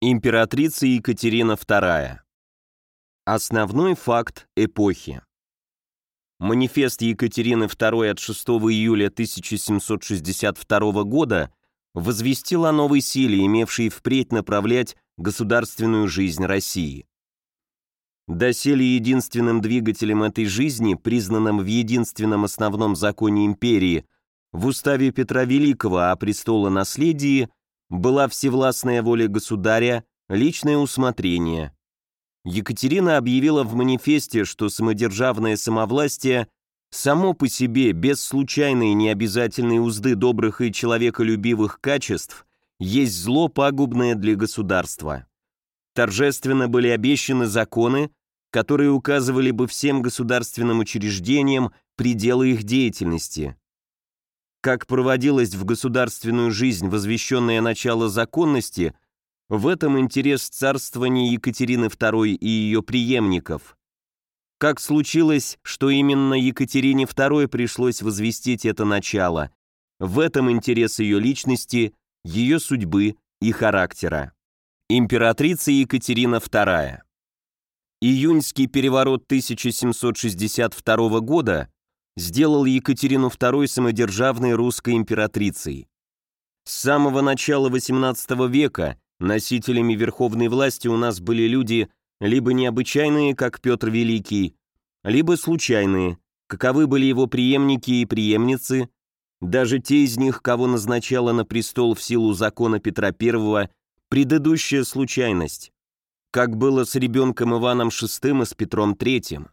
Императрица Екатерина II. Основной факт эпохи. Манифест Екатерины II от 6 июля 1762 года возвестил о новой силе, имевшей впредь направлять государственную жизнь России. Доселе единственным двигателем этой жизни, признанным в единственном основном законе империи, в уставе Петра Великого о престолонаследии, была всевластная воля государя, личное усмотрение. Екатерина объявила в манифесте, что самодержавное самовластие само по себе, без случайной необязательной узды добрых и человеколюбивых качеств, есть зло пагубное для государства. Торжественно были обещаны законы, которые указывали бы всем государственным учреждениям пределы их деятельности. Как проводилось в государственную жизнь возвещенное начало законности, в этом интерес царствования Екатерины II и ее преемников. Как случилось, что именно Екатерине II пришлось возвестить это начало, в этом интерес ее личности, ее судьбы и характера. Императрица Екатерина II Июньский переворот 1762 года сделал Екатерину II самодержавной русской императрицей. С самого начала XVIII века носителями верховной власти у нас были люди либо необычайные, как Петр Великий, либо случайные, каковы были его преемники и преемницы, даже те из них, кого назначала на престол в силу закона Петра I, предыдущая случайность, как было с ребенком Иваном VI и с Петром III.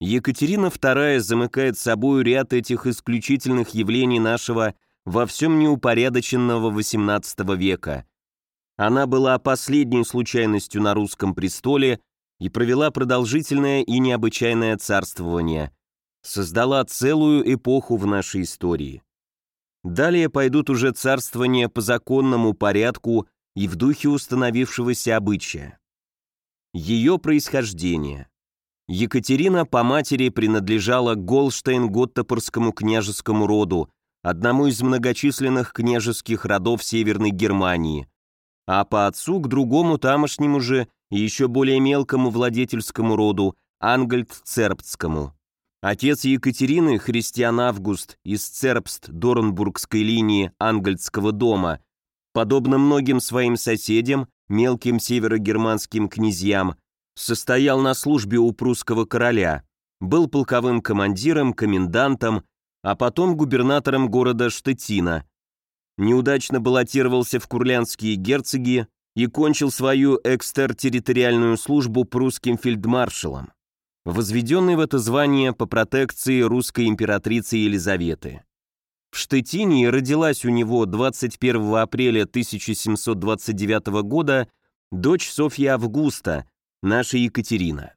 Екатерина II замыкает собой ряд этих исключительных явлений нашего во всем неупорядоченного XVIII века. Она была последней случайностью на русском престоле и провела продолжительное и необычайное царствование, создала целую эпоху в нашей истории. Далее пойдут уже царствования по законному порядку и в духе установившегося обычая. Ее происхождение. Екатерина по матери принадлежала Голштейн-Готтопорскому княжескому роду, одному из многочисленных княжеских родов Северной Германии, а по отцу к другому тамошнему же и еще более мелкому владетельскому роду Ангельд-Цербстскому. Отец Екатерины, христиан Август, из Цербст-Дорнбургской линии Ангельдского дома, подобно многим своим соседям, мелким северогерманским князьям, состоял на службе у прусского короля, был полковым командиром, комендантом, а потом губернатором города Штетина. Неудачно баллотировался в курлянские герцоги и кончил свою экстертерриториальную службу прусским фельдмаршалом, возведенный в это звание по протекции русской императрицы Елизаветы. В Штетине родилась у него 21 апреля 1729 года дочь Софья Августа, наша Екатерина.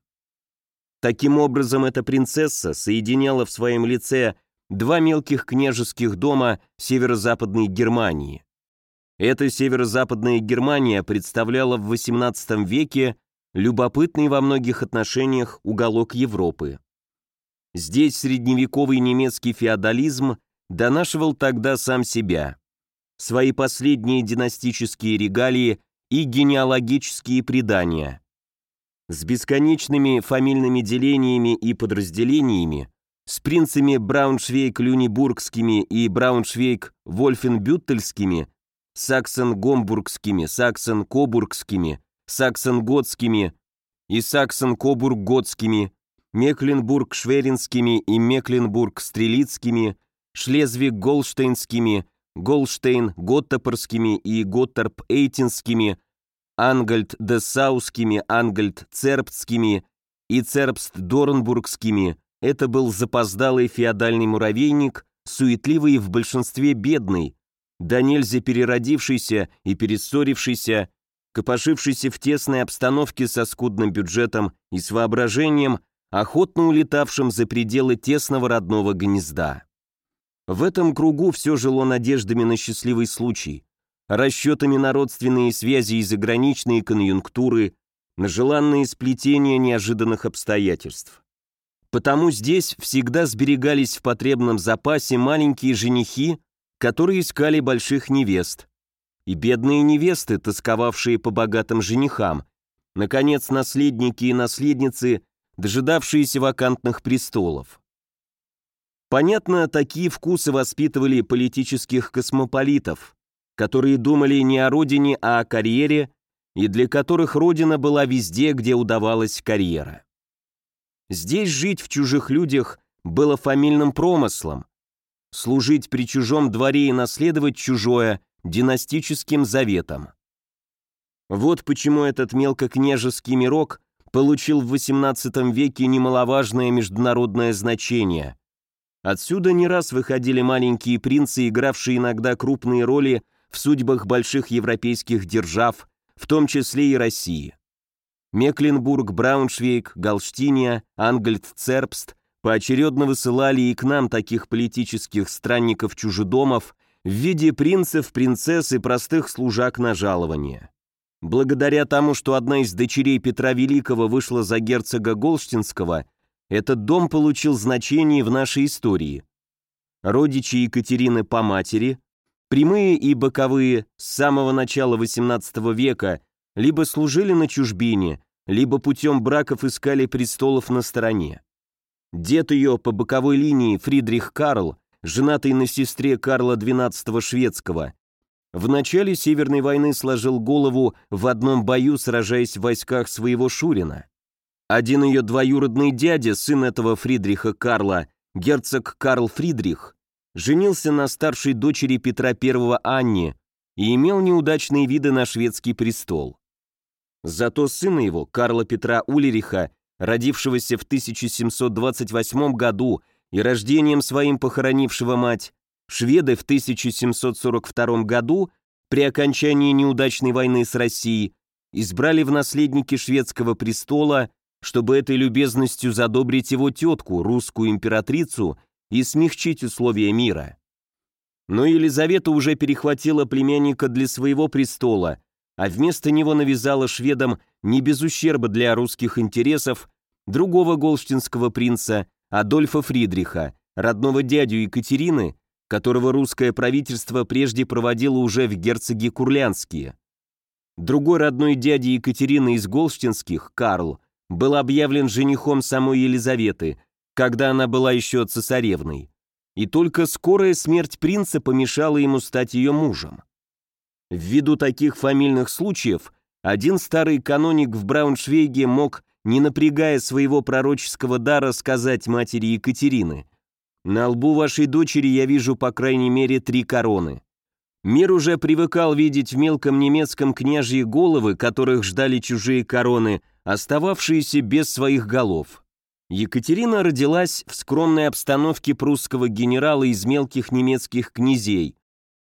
Таким образом, эта принцесса соединяла в своем лице два мелких княжеских дома северо-западной Германии. Эта северо-западная Германия представляла в XVIII веке любопытный во многих отношениях уголок Европы. Здесь средневековый немецкий феодализм донашивал тогда сам себя. Свои последние династические регалии и генеалогические предания – с бесконечными фамильными делениями и подразделениями, с принцами Брауншвейг-Люнебургскими и Брауншвейг-Вольфенбюттельскими, Саксон-Гомбургскими, Саксон-Кобургскими, Саксон-Готскими и Саксон-Кобург-Готскими, Мекленбург-Шверинскими и Мекленбург-Стрелицкими, Шлезвиг-Голштейнскими, Голштейн-Готтопорскими и Готторп-Эйтинскими, Ангальд-Дессаускими, Ангальд-Цербстскими и Цербст-Дорнбургскими это был запоздалый феодальный муравейник, суетливый в большинстве бедный, да нельзя переродившийся и перессорившийся, копошившийся в тесной обстановке со скудным бюджетом и с воображением, охотно улетавшим за пределы тесного родного гнезда. В этом кругу все жило надеждами на счастливый случай, расчетами на родственные связи и заграничные конъюнктуры, на желанные сплетения неожиданных обстоятельств. Потому здесь всегда сберегались в потребном запасе маленькие женихи, которые искали больших невест. и бедные невесты, тосковавшие по богатым женихам, наконец, наследники и наследницы, дожидавшиеся вакантных престолов. Понятно, такие вкусы воспитывали политических космополитов, которые думали не о родине, а о карьере, и для которых родина была везде, где удавалась карьера. Здесь жить в чужих людях было фамильным промыслом, служить при чужом дворе и наследовать чужое династическим заветом. Вот почему этот мелкокняжеский мирок получил в XVIII веке немаловажное международное значение. Отсюда не раз выходили маленькие принцы, игравшие иногда крупные роли в судьбах больших европейских держав, в том числе и России. Мекленбург, Брауншвейг, Галштиния, Ангельд-Цербст поочередно высылали и к нам таких политических странников-чужедомов в виде принцев, принцесс и простых служак на жалование. Благодаря тому, что одна из дочерей Петра Великого вышла за герцога Голштинского, этот дом получил значение в нашей истории. Родичи Екатерины по матери, прямые и боковые с самого начала XVIII века либо служили на чужбине, либо путем браков искали престолов на стороне. Дед ее по боковой линии Фридрих Карл, женатый на сестре Карла XII шведского, в начале Северной войны сложил голову в одном бою, сражаясь в войсках своего Шурина. Один ее двоюродный дядя, сын этого Фридриха Карла, герцог Карл Фридрих, женился на старшей дочери Петра I Анне и имел неудачные виды на шведский престол. Зато сына его, Карла Петра Улериха, родившегося в 1728 году и рождением своим похоронившего мать, шведы в 1742 году, при окончании неудачной войны с Россией, избрали в наследники шведского престола, чтобы этой любезностью задобрить его тетку, русскую императрицу, и смягчить условия мира. Но Елизавета уже перехватила племянника для своего престола, а вместо него навязала шведам не без ущерба для русских интересов другого голштинского принца Адольфа Фридриха, родного дядю Екатерины, которого русское правительство прежде проводило уже в герцоги Курлянские. Другой родной дядя Екатерины из Голштинских, Карл, был объявлен женихом самой Елизаветы, когда она была еще цесаревной, и только скорая смерть принца помешала ему стать ее мужем. Ввиду таких фамильных случаев, один старый каноник в Брауншвейге мог, не напрягая своего пророческого дара, сказать матери Екатерины, «На лбу вашей дочери я вижу по крайней мере три короны». Мир уже привыкал видеть в мелком немецком княжьи головы, которых ждали чужие короны, остававшиеся без своих голов. Екатерина родилась в скромной обстановке прусского генерала из мелких немецких князей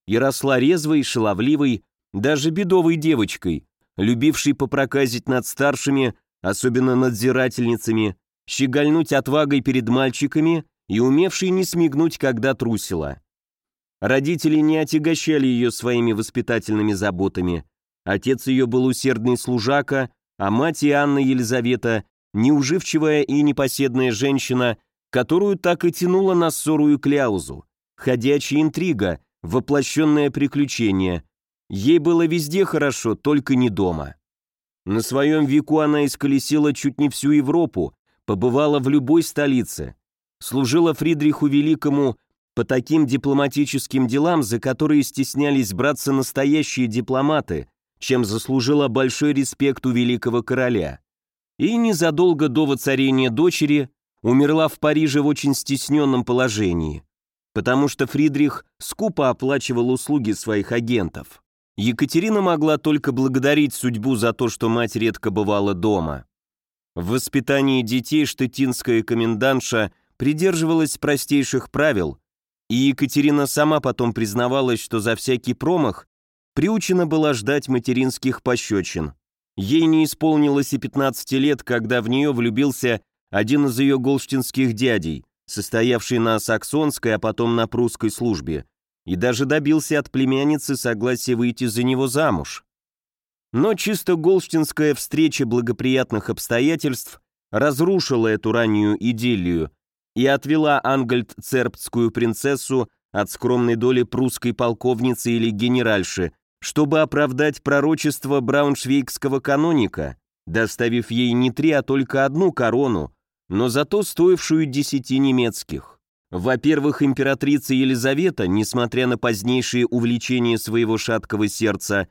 и росла резвой, шаловливой, даже бедовой девочкой, любившей попроказить над старшими, особенно надзирательницами, щегольнуть отвагой перед мальчиками и умевшей не смигнуть, когда трусила. Родители не отягощали ее своими воспитательными заботами. Отец ее был усердный служака, а мать и Анна Елизавета неуживчивая и непоседная женщина, которую так и тянула на ссору и кляузу, ходячая интрига, воплощенное приключение. Ей было везде хорошо, только не дома. На своем веку она исколесила чуть не всю Европу, побывала в любой столице, служила Фридриху Великому по таким дипломатическим делам, за которые стеснялись браться настоящие дипломаты, чем заслужила большой респект у великого короля и незадолго до воцарения дочери умерла в Париже в очень стесненном положении, потому что Фридрих скупо оплачивал услуги своих агентов. Екатерина могла только благодарить судьбу за то, что мать редко бывала дома. В воспитании детей штетинская комендантша придерживалась простейших правил, и Екатерина сама потом признавалась, что за всякий промах приучена была ждать материнских пощечин. Ей не исполнилось и 15 лет, когда в нее влюбился один из ее голштинских дядей, состоявший на саксонской, а потом на прусской службе, и даже добился от племянницы согласия выйти за него замуж. Но чисто голштинская встреча благоприятных обстоятельств разрушила эту раннюю идиллию и отвела Ангельд-Цербтскую принцессу от скромной доли прусской полковницы или генеральши, чтобы оправдать пророчество брауншвейгского каноника, доставив ей не три, а только одну корону, но зато стоившую десяти немецких. Во-первых, императрица Елизавета, несмотря на позднейшие увлечения своего шаткого сердца,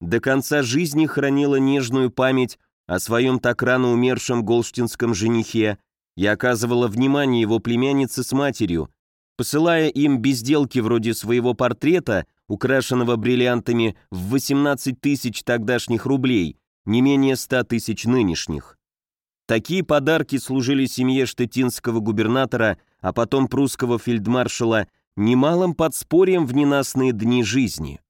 до конца жизни хранила нежную память о своем так рано умершем голштинском женихе и оказывала внимание его племяннице с матерью, посылая им безделки вроде своего портрета, украшенного бриллиантами в 18 тысяч тогдашних рублей, не менее 100 тысяч нынешних. Такие подарки служили семье штетинского губернатора, а потом прусского фельдмаршала, немалым подспорьем в ненастные дни жизни.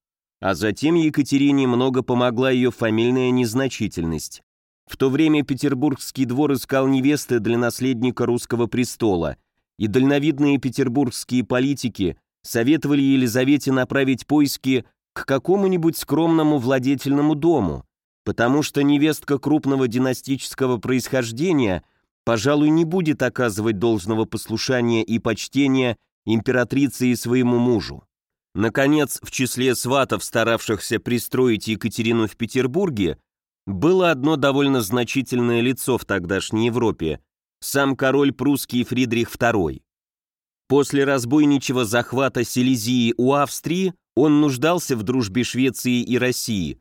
А затем Екатерине много помогла ее фамильная незначительность. В то время Петербургский двор искал невесты для наследника русского престола, и дальновидные петербургские политики советовали Елизавете направить поиски к какому-нибудь скромному владетельному дому, потому что невестка крупного династического происхождения, пожалуй, не будет оказывать должного послушания и почтения императрице и своему мужу. Наконец, в числе сватов, старавшихся пристроить Екатерину в Петербурге, было одно довольно значительное лицо в тогдашней Европе – сам король прусский Фридрих II. После разбойничего захвата Силезии у Австрии он нуждался в дружбе Швеции и России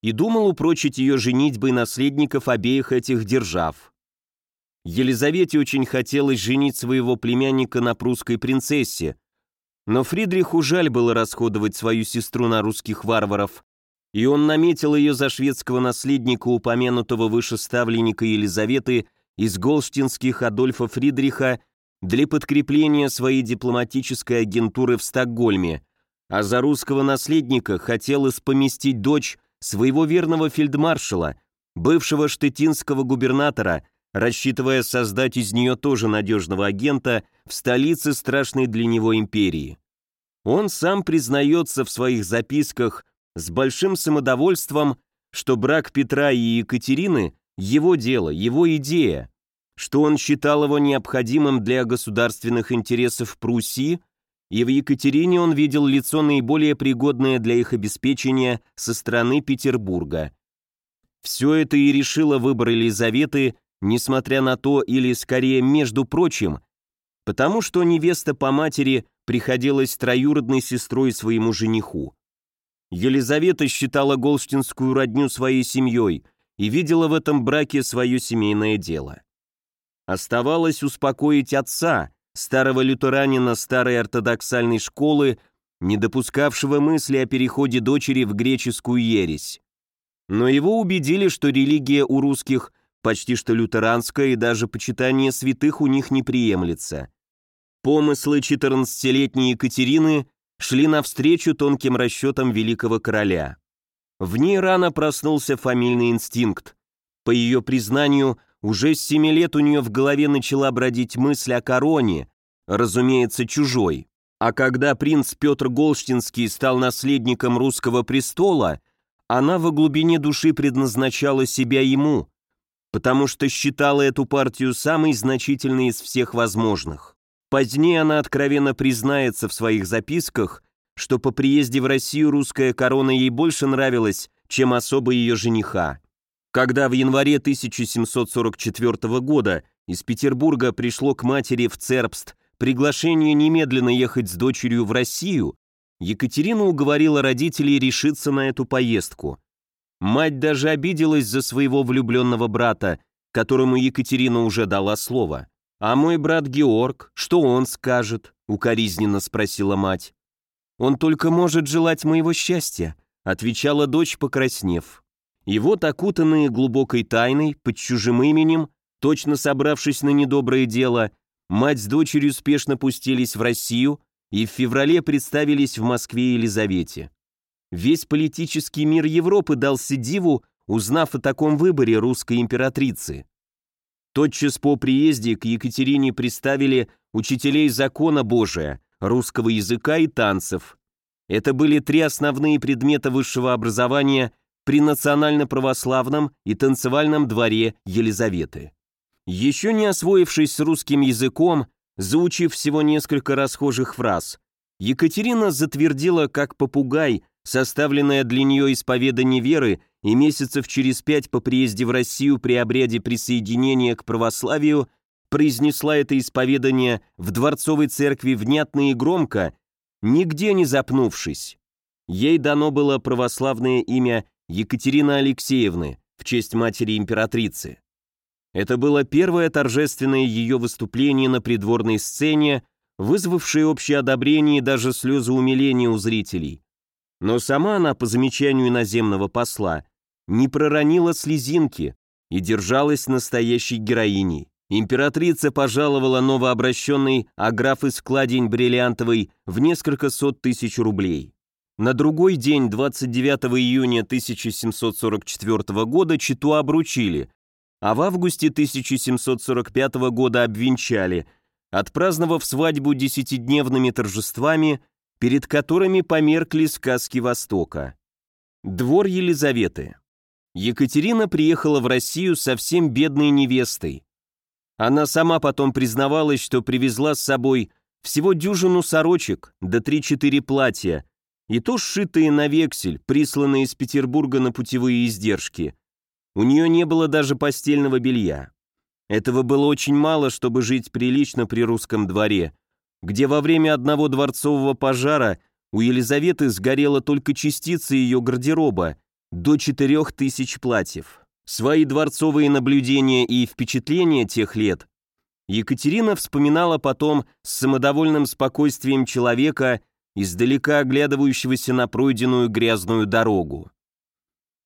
и думал упрочить ее женитьбой наследников обеих этих держав. Елизавете очень хотелось женить своего племянника на прусской принцессе, но Фридриху жаль было расходовать свою сестру на русских варваров, и он наметил ее за шведского наследника упомянутого выше ставленника Елизаветы из голштинских Адольфа Фридриха для подкрепления своей дипломатической агентуры в Стокгольме, а за русского наследника хотел испоместить дочь своего верного фельдмаршала, бывшего штетинского губернатора, рассчитывая создать из нее тоже надежного агента в столице страшной для него империи. Он сам признается в своих записках с большим самодовольством, что брак Петра и Екатерины – его дело, его идея, что он считал его необходимым для государственных интересов Пруссии, и в Екатерине он видел лицо наиболее пригодное для их обеспечения со стороны Петербурга. Все это и решило выбор Елизаветы, несмотря на то, или скорее между прочим, потому что невеста по матери приходилась троюродной сестрой своему жениху. Елизавета считала Голштинскую родню своей семьей и видела в этом браке свое семейное дело. Оставалось успокоить отца, старого лютеранина старой ортодоксальной школы, не допускавшего мысли о переходе дочери в греческую ересь. Но его убедили, что религия у русских почти что лютеранская и даже почитание святых у них не приемлется. Помыслы 14-летней Екатерины шли навстречу тонким расчетам великого короля. В ней рано проснулся фамильный инстинкт. По ее признанию, уже с семи лет у нее в голове начала бродить мысль о короне, разумеется, чужой. А когда принц Петр Голштинский стал наследником русского престола, она во глубине души предназначала себя ему, потому что считала эту партию самой значительной из всех возможных. Позднее она откровенно признается в своих записках, что по приезде в Россию русская корона ей больше нравилась, чем особо ее жениха. Когда в январе 1744 года из Петербурга пришло к матери в Цербст приглашение немедленно ехать с дочерью в Россию, Екатерина уговорила родителей решиться на эту поездку. Мать даже обиделась за своего влюбленного брата, которому Екатерина уже дала слово. «А мой брат Георг, что он скажет?» — укоризненно спросила мать. «Он только может желать моего счастья», — отвечала дочь, покраснев. И вот, окутанные глубокой тайной, под чужим именем, точно собравшись на недоброе дело, мать с дочерью спешно пустились в Россию и в феврале представились в Москве Елизавете. Весь политический мир Европы дался диву, узнав о таком выборе русской императрицы. Тотчас по приезде к Екатерине представили учителей закона Божия, русского языка и танцев. Это были три основные предмета высшего образования при национально-православном и танцевальном дворе Елизаветы. Еще не освоившись с русским языком, заучив всего несколько расхожих фраз, Екатерина затвердила как попугай составленное для нее исповедание веры и месяцев через пять по приезде в Россию при обряде присоединения к православию произнесла это исповедание в Дворцовой церкви внятно и громко, нигде не запнувшись. Ей дано было православное имя Екатерина Алексеевны в честь матери императрицы. Это было первое торжественное ее выступление на придворной сцене, вызвавшее общее одобрение и даже слезы умиления у зрителей. Но сама она, по замечанию иноземного посла, не проронила слезинки и держалась настоящей героиней. Императрица пожаловала новообращенный аграф из складень бриллиантовый в несколько сот тысяч рублей. На другой день, 29 июня 1744 года, Читу обручили, а в августе 1745 года обвенчали, отпраздновав свадьбу десятидневными торжествами, перед которыми померкли сказки Востока. Двор Елизаветы. Екатерина приехала в Россию совсем бедной невестой. Она сама потом признавалась, что привезла с собой всего дюжину сорочек, да три-четыре платья, и то сшитые на вексель, присланные из Петербурга на путевые издержки. У нее не было даже постельного белья. Этого было очень мало, чтобы жить прилично при русском дворе, где во время одного дворцового пожара у Елизаветы сгорела только частица ее гардероба, до четырех тысяч платьев. Свои дворцовые наблюдения и впечатления тех лет Екатерина вспоминала потом с самодовольным спокойствием человека, издалека оглядывающегося на пройденную грязную дорогу.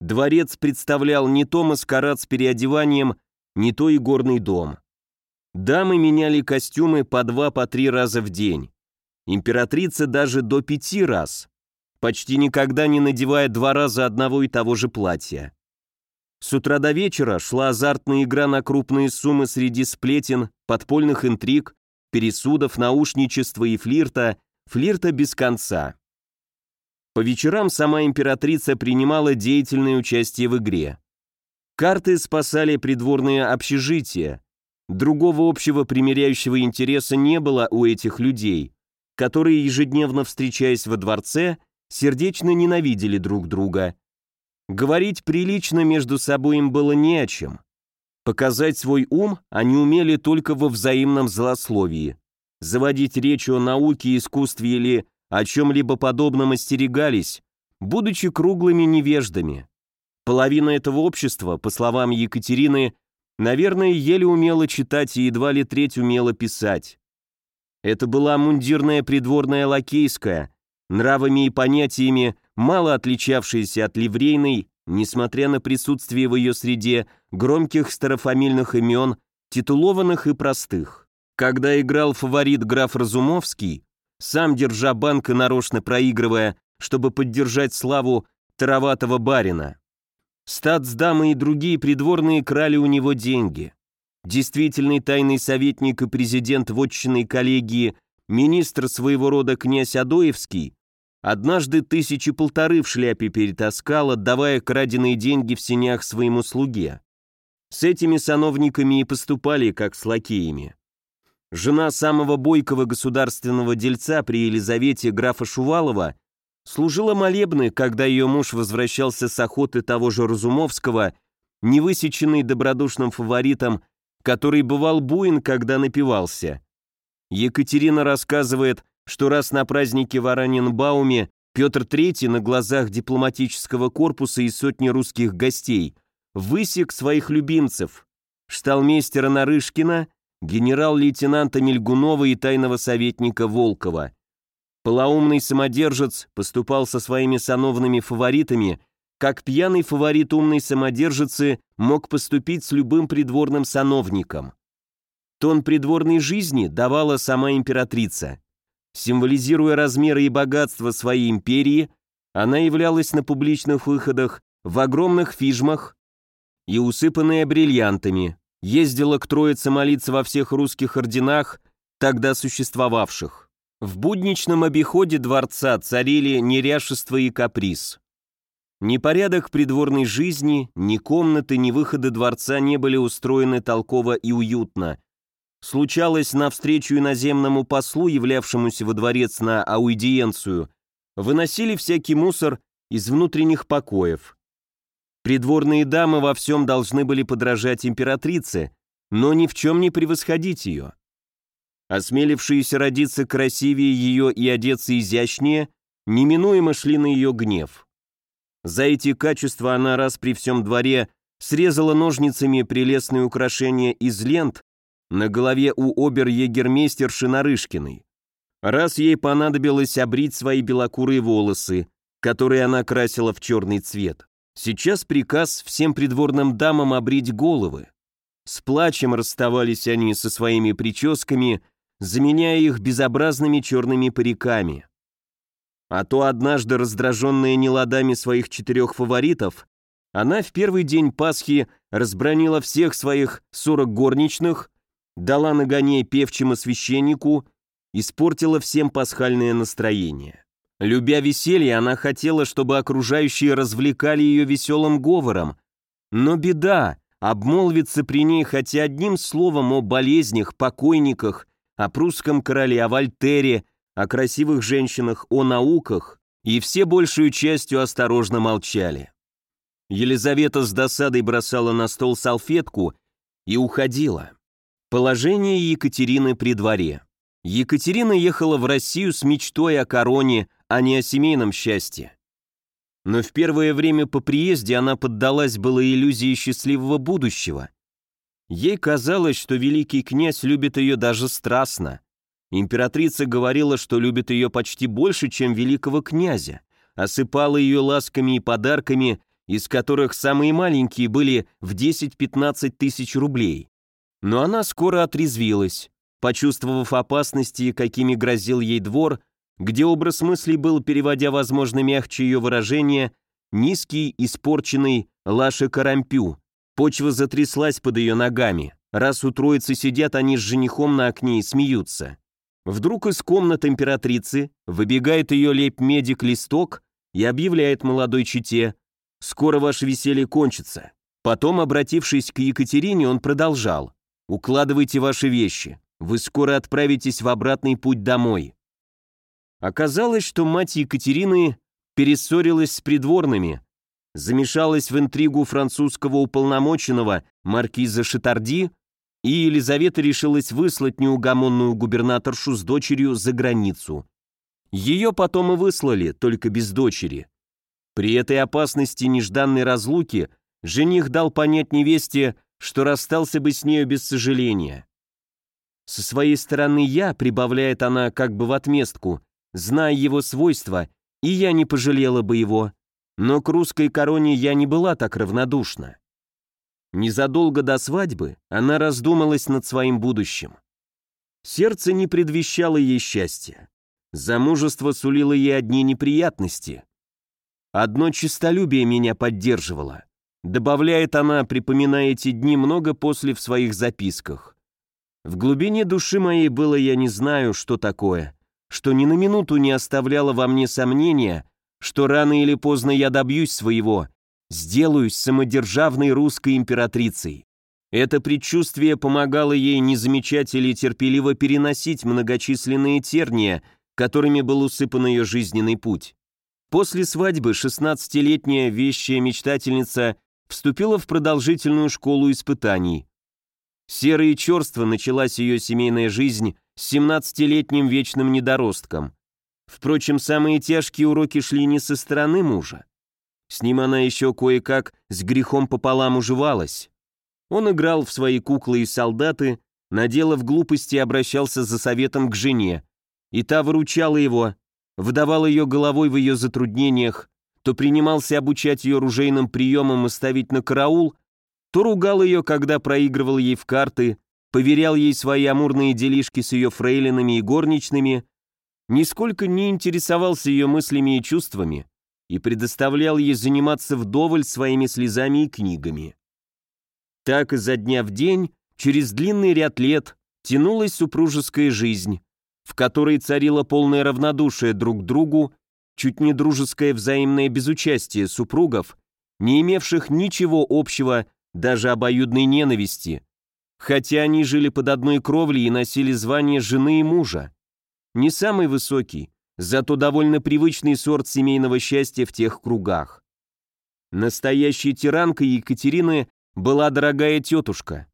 Дворец представлял не то маскарад с переодеванием, не то и горный дом. Дамы меняли костюмы по два, по три раза в день. Императрица даже до пяти раз, почти никогда не надевая два раза одного и того же платья. С утра до вечера шла азартная игра на крупные суммы среди сплетен, подпольных интриг, пересудов, наушничества и флирта, флирта без конца. По вечерам сама императрица принимала деятельное участие в игре. Карты спасали придворные общежития. Другого общего примиряющего интереса не было у этих людей, которые, ежедневно встречаясь во дворце, сердечно ненавидели друг друга. Говорить прилично между собой им было не о чем. Показать свой ум они умели только во взаимном злословии заводить речь о науке, искусстве или о чем-либо подобном остерегались, будучи круглыми невеждами. Половина этого общества, по словам Екатерины, наверное, еле умела читать и едва ли треть умела писать. Это была мундирная придворная лакейская, нравами и понятиями, мало отличавшаяся от ливрейной, несмотря на присутствие в ее среде громких старофамильных имен, титулованных и простых. Когда играл фаворит граф Разумовский, сам держа банк и нарочно проигрывая, чтобы поддержать славу тароватого барина. Статсдамы и другие придворные крали у него деньги. Действительный тайный советник и президент вотчинной коллегии, министр своего рода князь Адоевский, однажды тысячи полторы в шляпе перетаскал, отдавая краденые деньги в сенях своему слуге. С этими сановниками и поступали, как с лакеями. Жена самого бойкого государственного дельца при Елизавете графа Шувалова служила молебны, когда ее муж возвращался с охоты того же Разумовского, невысеченный добродушным фаворитом, который бывал буин, когда напивался. Екатерина рассказывает, что раз на празднике в Араненбауме Петр III на глазах дипломатического корпуса и сотни русских гостей высек своих любимцев, шталмейстера Нарышкина генерал-лейтенанта Мельгунова и тайного советника Волкова. Полоумный самодержец поступал со своими сановными фаворитами, как пьяный фаворит умной самодержицы мог поступить с любым придворным сановником. Тон придворной жизни давала сама императрица. Символизируя размеры и богатство своей империи, она являлась на публичных выходах в огромных фижмах и усыпанная бриллиантами, ездила к Троице молиться во всех русских орденах, тогда существовавших. В будничном обиходе дворца царили неряшество и каприз. Ни порядок придворной жизни, ни комнаты, ни выходы дворца не были устроены толково и уютно. Случалось навстречу иноземному послу, являвшемуся во дворец на аудиенцию, выносили всякий мусор из внутренних покоев. Придворные дамы во всем должны были подражать императрице, но ни в чем не превосходить ее. Осмелившиеся родиться красивее ее и одеться изящнее, неминуемо шли на ее гнев. За эти качества она раз при всем дворе срезала ножницами прелестные украшения из лент на голове у обер-егермейстерши Нарышкиной. Раз ей понадобилось обрить свои белокурые волосы, которые она красила в черный цвет. Сейчас приказ всем придворным дамам обрить головы. С плачем расставались они со своими прическами, заменяя их безобразными черными париками. А то однажды, раздраженная неладами своих четырех фаворитов, она в первый день Пасхи разбронила всех своих сорок горничных, дала нагоне певчему священнику, испортила всем пасхальное настроение. Любя веселье, она хотела, чтобы окружающие развлекали ее веселым говором. Но беда, обмолвиться при ней хотя одним словом о болезнях, покойниках, о прусском короле, о Вольтере, о красивых женщинах, о науках, и все большую частью осторожно молчали. Елизавета с досадой бросала на стол салфетку и уходила. Положение Екатерины при дворе. Екатерина ехала в Россию с мечтой о короне, а не о семейном счастье. Но в первое время по приезде она поддалась было иллюзии счастливого будущего. Ей казалось, что великий князь любит ее даже страстно. Императрица говорила, что любит ее почти больше, чем великого князя, осыпала ее ласками и подарками, из которых самые маленькие были в 10-15 тысяч рублей. Но она скоро отрезвилась. Почувствовав опасности, какими грозил ей двор, где образ мыслей был, переводя, возможно, мягче ее выражение, низкий, испорченный Лаша Карампю. Почва затряслась под ее ногами. Раз у троицы сидят они с женихом на окне и смеются. Вдруг из комнаты императрицы выбегает ее лейб-медик Листок и объявляет молодой чете «Скоро ваше веселье кончится». Потом, обратившись к Екатерине, он продолжал «Укладывайте ваши вещи, вы скоро отправитесь в обратный путь домой». Оказалось, что мать Екатерины перессорилась с придворными, замешалась в интригу французского уполномоченного маркиза Шатарди, и Елизавета решилась выслать неугомонную губернаторшу с дочерью за границу. Ее потом и выслали, только без дочери. При этой опасности нежданной разлуки жених дал понять невесте, что расстался бы с нею без сожаления. Со своей стороны я, прибавляет она как бы в отместку, зная его свойства, и я не пожалела бы его, но к русской короне я не была так равнодушна. Незадолго до свадьбы она раздумалась над своим будущим. Сердце не предвещало ей счастья. Замужество сулило ей одни неприятности. Одно честолюбие меня поддерживало. Добавляет она, припоминая эти дни много после в своих записках. В глубине души моей было я не знаю, что такое, что ни на минуту не оставляло во мне сомнения, что рано или поздно я добьюсь своего, сделаюсь самодержавной русской императрицей. Это предчувствие помогало ей не замечать или терпеливо переносить многочисленные терния, которыми был усыпан ее жизненный путь. После свадьбы 16-летняя вещая мечтательница вступила в продолжительную школу испытаний. Серо и черство началась ее семейная жизнь с 17-летним вечным недоростком. Впрочем, самые тяжкие уроки шли не со стороны мужа. С ним она еще кое-как с грехом пополам уживалась. Он играл в свои куклы и солдаты, наделав глупости обращался за советом к жене, и та выручала его, выдавал ее головой в ее затруднениях, то принимался обучать ее ружейным приемам и ставить на караул, то ругал ее, когда проигрывал ей в карты, поверял ей свои амурные делишки с ее фрейлинами и горничными, нисколько не интересовался ее мыслями и чувствами и предоставлял ей заниматься вдоволь своими слезами и книгами. Так изо дня в день, через длинный ряд лет, тянулась супружеская жизнь, в которой царило полное равнодушие друг к другу, чуть не дружеское взаимное безучастие супругов, не имевших ничего общего, даже обоюдной ненависти, хотя они жили под одной кровлей и носили звание жены и мужа. Не самый высокий, зато довольно привычный сорт семейного счастья в тех кругах. Настоящей тиранкой Екатерины была дорогая тетушка.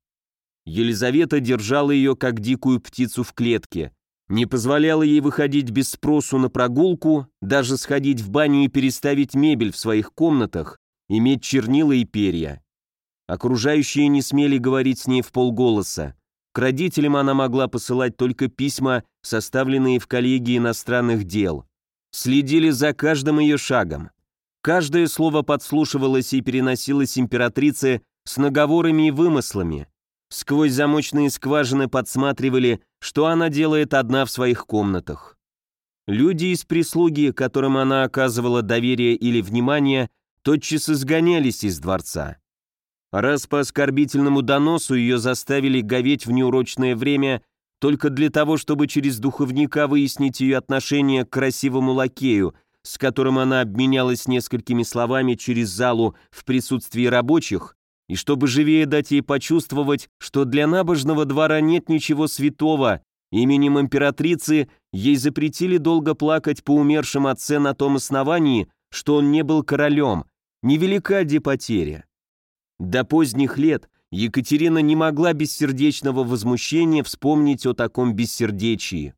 Елизавета держала ее как дикую птицу в клетке, не позволяла ей выходить без спросу на прогулку, даже сходить в баню и переставить мебель в своих комнатах, иметь чернила и перья. Окружающие не смели говорить с ней в полголоса. К родителям она могла посылать только письма, составленные в коллегии иностранных дел. Следили за каждым ее шагом. Каждое слово подслушивалось и переносилось императрице с наговорами и вымыслами. Сквозь замочные скважины подсматривали, что она делает одна в своих комнатах. Люди из прислуги, которым она оказывала доверие или внимание, тотчас изгонялись из дворца. Раз по оскорбительному доносу ее заставили говеть в неурочное время только для того, чтобы через духовника выяснить ее отношение к красивому лакею, с которым она обменялась несколькими словами через залу в присутствии рабочих, и чтобы живее дать ей почувствовать, что для набожного двора нет ничего святого, именем императрицы ей запретили долго плакать по умершим отце на том основании, что он не был королем, невелика де потеря. До поздних лет Екатерина не могла без сердечного возмущения вспомнить о таком бессердечии.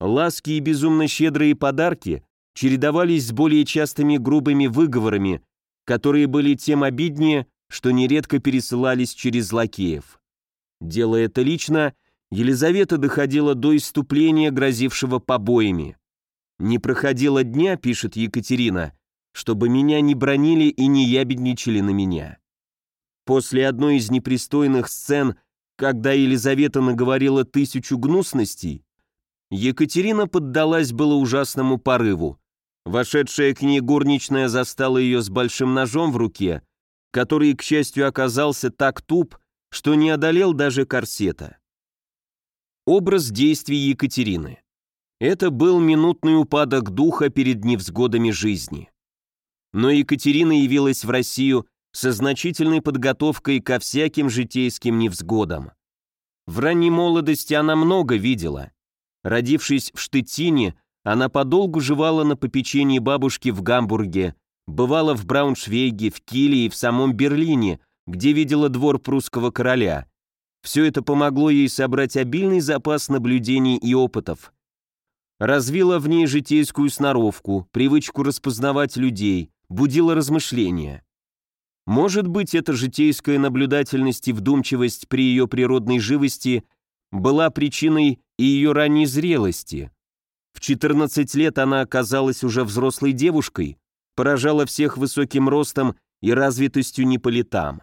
Ласки и безумно щедрые подарки чередовались с более частыми грубыми выговорами, которые были тем обиднее, что нередко пересылались через лакеев. Делая это лично, Елизавета доходила до иступления, грозившего побоями. «Не проходило дня», — пишет Екатерина, — «чтобы меня не бронили и не ябедничали на меня». После одной из непристойных сцен, когда Елизавета наговорила тысячу гнусностей, Екатерина поддалась было ужасному порыву. Вошедшая к ней горничная застала ее с большим ножом в руке, который, к счастью, оказался так туп, что не одолел даже корсета. Образ действий Екатерины. Это был минутный упадок духа перед невзгодами жизни. Но Екатерина явилась в Россию со значительной подготовкой ко всяким житейским невзгодам. В ранней молодости она много видела. Родившись в Штетине, она подолгу жевала на попечении бабушки в Гамбурге, бывала в Брауншвейге, в Киле и в самом Берлине, где видела двор прусского короля. Все это помогло ей собрать обильный запас наблюдений и опытов. Развила в ней житейскую сноровку, привычку распознавать людей, будила размышления. Может быть, эта житейская наблюдательность и вдумчивость при ее природной живости была причиной и ее ранней зрелости. В 14 лет она оказалась уже взрослой девушкой, поражала всех высоким ростом и развитостью не по летам.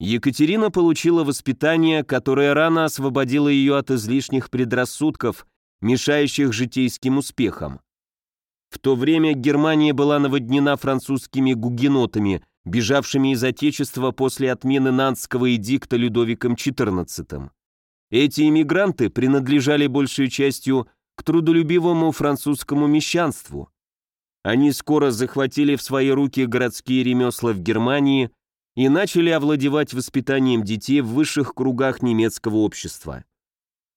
Екатерина получила воспитание, которое рано освободило ее от излишних предрассудков, мешающих житейским успехам. В то время Германия была наводнена французскими гугенотами – бежавшими из Отечества после отмены Нантского эдикта Людовиком XIV. Эти иммигранты принадлежали большей частью к трудолюбивому французскому мещанству. Они скоро захватили в свои руки городские ремесла в Германии и начали овладевать воспитанием детей в высших кругах немецкого общества.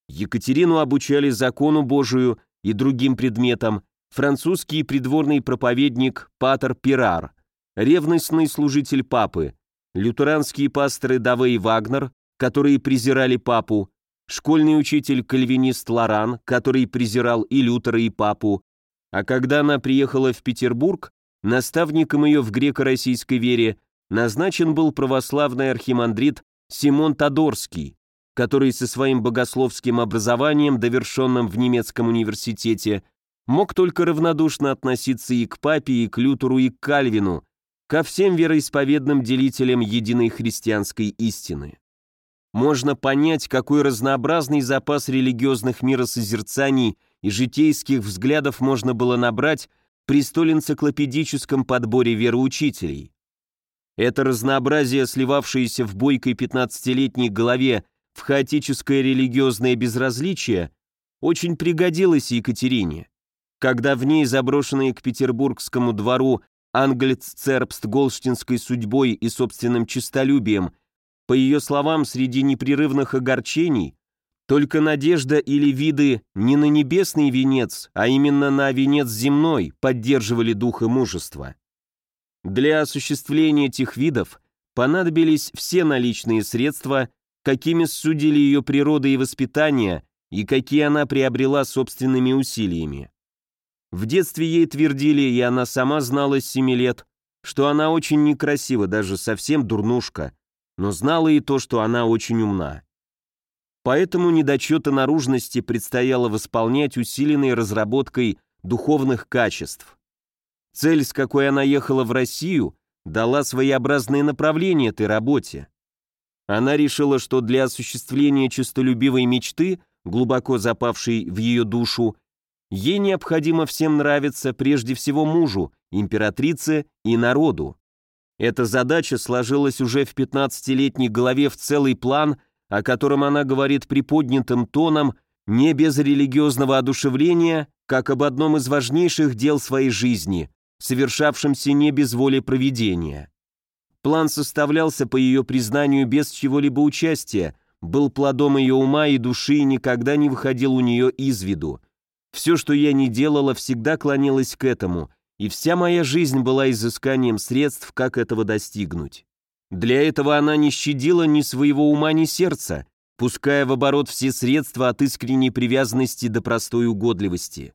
Екатерину обучали закону Божию и другим предметам французский придворный проповедник Патер Пирар – ревностный служитель папы, лютеранские пасторы Давей и Вагнер, которые презирали папу, школьный учитель-кальвинист Лоран, который презирал и Лютера, и папу, а когда она приехала в Петербург, наставником ее в греко-российской вере назначен был православный архимандрит Симон Тодорский, который со своим богословским образованием, довершенным в немецком университете, мог только равнодушно относиться и к папе, и к Лютеру, и к Кальвину, ко всем вероисповедным делителям единой христианской истины. Можно понять, какой разнообразный запас религиозных миросозерцаний и житейских взглядов можно было набрать при столь энциклопедическом подборе вероучителей. Это разнообразие, сливавшееся в бойкой 15-летней голове в хаотическое религиозное безразличие, очень пригодилось Екатерине. Когда в ней, заброшенные к петербургскому двору Англец цербст голштинской судьбой и собственным честолюбием, по ее словам, среди непрерывных огорчений, Только надежда или виды не на небесный венец, а именно на венец земной поддерживали дух и мужество. Для осуществления этих видов понадобились все наличные средства, какими судили ее природа и воспитание, и какие она приобрела собственными усилиями. В детстве ей твердили, и она сама знала с семи лет, что она очень некрасива, даже совсем дурнушка, но знала и то, что она очень умна. Поэтому недочеты наружности предстояло восполнять усиленной разработкой духовных качеств. Цель, с какой она ехала в Россию, дала своеобразное направление этой работе. Она решила, что для осуществления честолюбивой мечты, глубоко запавшей в ее душу, ей необходимо всем нравиться прежде всего мужу, императрице и народу. Эта задача сложилась уже в 15-летней голове в целый план – о котором она говорит приподнятым тоном, не без религиозного одушевления, как об одном из важнейших дел своей жизни, совершавшемся не без воли проведения. План составлялся, по ее признанию, без чего-либо участия, был плодом ее ума и души и никогда не выходил у нее из виду. Все, что я не делала, всегда клонилось к этому, и вся моя жизнь была изысканием средств, как этого достигнуть. Для этого она не щадила ни своего ума, ни сердца, пуская в оборот все средства от искренней привязанности до простой угодливости.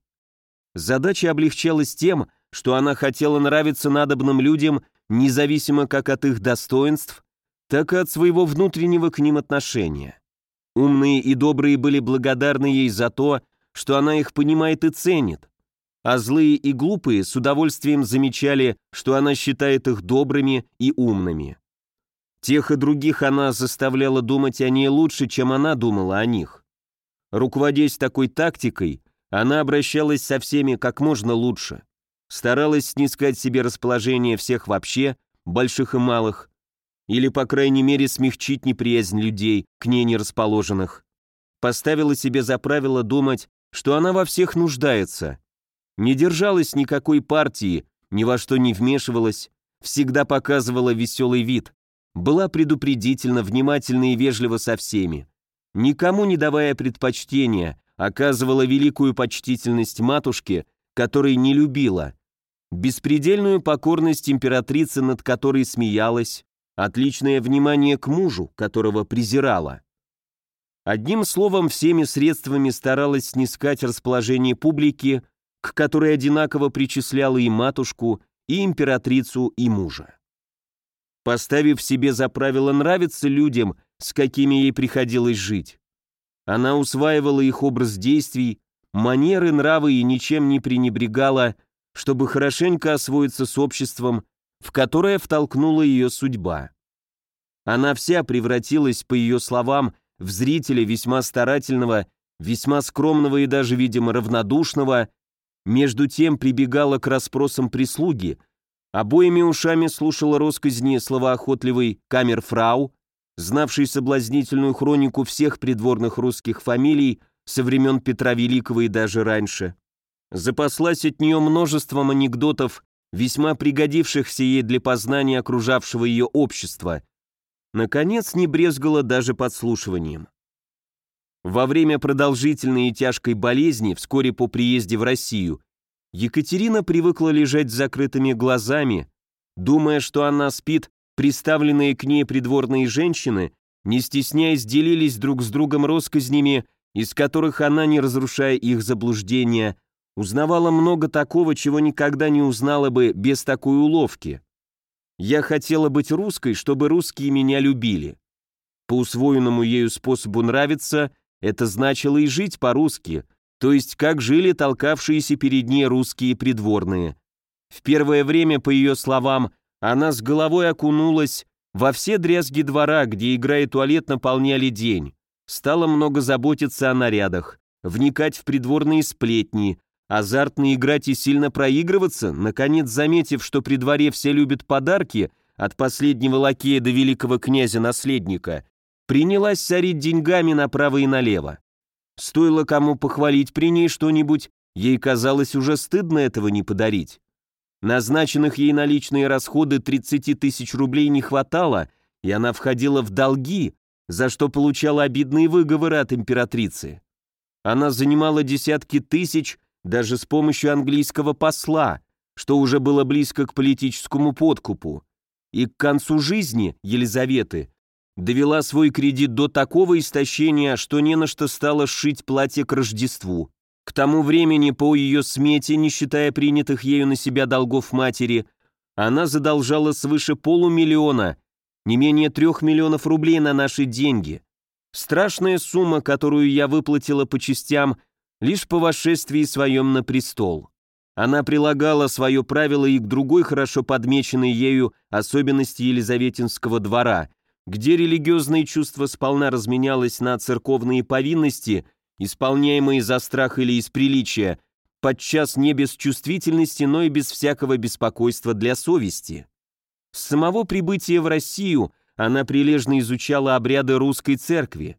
Задача облегчалась тем, что она хотела нравиться надобным людям независимо как от их достоинств, так и от своего внутреннего к ним отношения. Умные и добрые были благодарны ей за то, что она их понимает и ценит, а злые и глупые с удовольствием замечали, что она считает их добрыми и умными. Тех и других она заставляла думать о ней лучше, чем она думала о них. Руководясь такой тактикой, она обращалась со всеми как можно лучше, старалась снискать себе расположение всех вообще, больших и малых, или, по крайней мере, смягчить неприязнь людей, к ней не расположенных. Поставила себе за правило думать, что она во всех нуждается. Не держалась никакой партии, ни во что не вмешивалась, всегда показывала веселый вид, была предупредительно, внимательна и вежлива со всеми. Никому не давая предпочтения, оказывала великую почтительность матушке, которой не любила, беспредельную покорность императрицы, над которой смеялась, отличное внимание к мужу, которого презирала. Одним словом, всеми средствами старалась снискать расположение публики, к которой одинаково причисляла и матушку, и императрицу, и мужа поставив себе за правило нравиться людям, с какими ей приходилось жить. Она усваивала их образ действий, манеры, нравы и ничем не пренебрегала, чтобы хорошенько освоиться с обществом, в которое втолкнула ее судьба. Она вся превратилась, по ее словам, в зрителя весьма старательного, весьма скромного и даже, видимо, равнодушного, между тем прибегала к расспросам прислуги – Обоими ушами слушала росказни словоохотливый камерфрау, знавший соблазнительную хронику всех придворных русских фамилий со времен Петра Великого и даже раньше. Запаслась от нее множеством анекдотов, весьма пригодившихся ей для познания окружавшего ее общества. Наконец, не брезгала даже подслушиванием. Во время продолжительной и тяжкой болезни, вскоре по приезде в Россию, Екатерина привыкла лежать с закрытыми глазами, думая, что она спит, приставленные к ней придворные женщины, не стесняясь, делились друг с другом россказнями, из которых она, не разрушая их заблуждения, узнавала много такого, чего никогда не узнала бы без такой уловки. Я хотела быть русской, чтобы русские меня любили. По усвоенному ею способу нравиться, это значило и жить по-русски, то есть как жили толкавшиеся перед ней русские придворные. В первое время, по ее словам, она с головой окунулась во все дрязги двора, где игра и туалет наполняли день, стала много заботиться о нарядах, вникать в придворные сплетни, азартно играть и сильно проигрываться, наконец заметив, что при дворе все любят подарки, от последнего лакея до великого князя-наследника, принялась сорить деньгами направо и налево. Стоило кому похвалить при ней что-нибудь, ей казалось уже стыдно этого не подарить. Назначенных ей наличные расходы 30 тысяч рублей не хватало, и она входила в долги, за что получала обидные выговоры от императрицы. Она занимала десятки тысяч даже с помощью английского посла, что уже было близко к политическому подкупу. И к концу жизни Елизаветы довела свой кредит до такого истощения, что не на что стало сшить платье к Рождеству. К тому времени, по ее смете, не считая принятых ею на себя долгов матери, она задолжала свыше полумиллиона, не менее трех миллионов рублей на наши деньги. Страшная сумма, которую я выплатила по частям лишь по восшествии своем на престол. Она прилагала свое правило и к другой хорошо подмеченной ею особенности Елизаветинского двора, где религиозное чувство сполна разменялось на церковные повинности – исполняемые за страх или из приличия, подчас не без чувствительности, но и без всякого беспокойства для совести. С самого прибытия в Россию она прилежно изучала обряды русской церкви,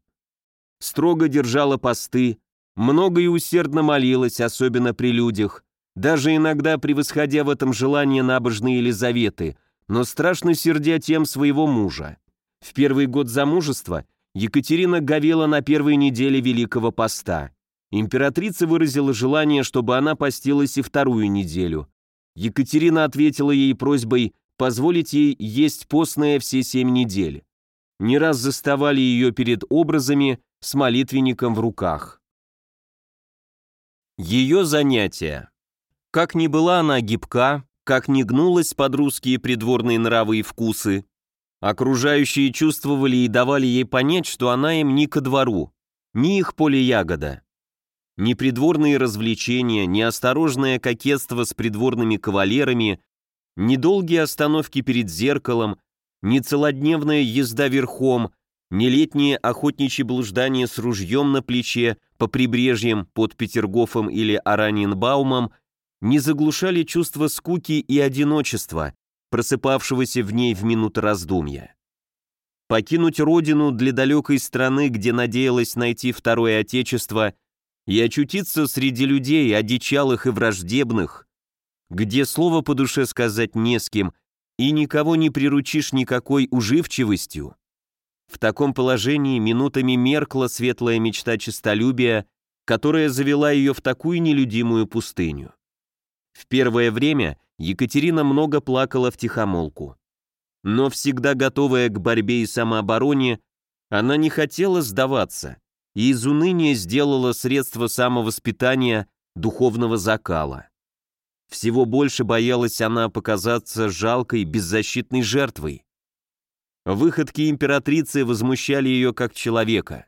строго держала посты, много и усердно молилась, особенно при людях, даже иногда превосходя в этом желание набожные Елизаветы, но страшно сердя тем своего мужа. В первый год замужества Екатерина говела на первой неделе Великого Поста. Императрица выразила желание, чтобы она постилась и вторую неделю. Екатерина ответила ей просьбой позволить ей есть постное все семь недель. Не раз заставали ее перед образами с молитвенником в руках. Ее занятия. Как ни была она гибка, как ни гнулась под русские придворные нравы и вкусы, Окружающие чувствовали и давали ей понять, что она им ни ко двору, ни их поле ягода. Ни придворные развлечения, ни осторожное кокетство с придворными кавалерами, ни долгие остановки перед зеркалом, ни целодневная езда верхом, ни летние охотничьи блуждания с ружьем на плече по прибрежьям под Петергофом или Аранинбаумом не заглушали чувство скуки и одиночества, просыпавшегося в ней в минуты раздумья. Покинуть родину для далекой страны, где надеялась найти второе отечество, и очутиться среди людей, одичалых и враждебных, где слово по душе сказать не с кем, и никого не приручишь никакой уживчивостью. В таком положении минутами меркла светлая мечта честолюбия, которая завела ее в такую нелюдимую пустыню. В первое время Екатерина много плакала в тихомолку. Но всегда готовая к борьбе и самообороне, она не хотела сдаваться и из уныния сделала средство самовоспитания духовного закала. Всего больше боялась она показаться жалкой, беззащитной жертвой. Выходки императрицы возмущали ее как человека.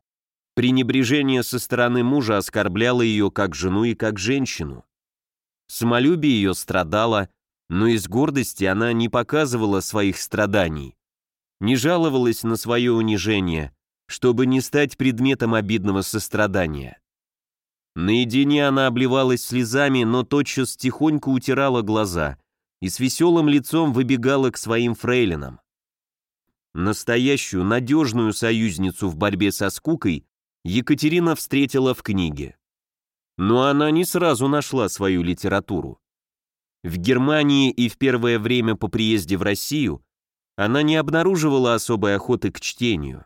Пренебрежение со стороны мужа оскорбляло ее как жену и как женщину. Самолюбие ее страдало, но из гордости она не показывала своих страданий, не жаловалась на свое унижение, чтобы не стать предметом обидного сострадания. Наедине она обливалась слезами, но тотчас тихонько утирала глаза и с веселым лицом выбегала к своим фрейлинам. Настоящую, надежную союзницу в борьбе со скукой Екатерина встретила в книге. Но она не сразу нашла свою литературу. В Германии и в первое время по приезде в Россию она не обнаруживала особой охоты к чтению.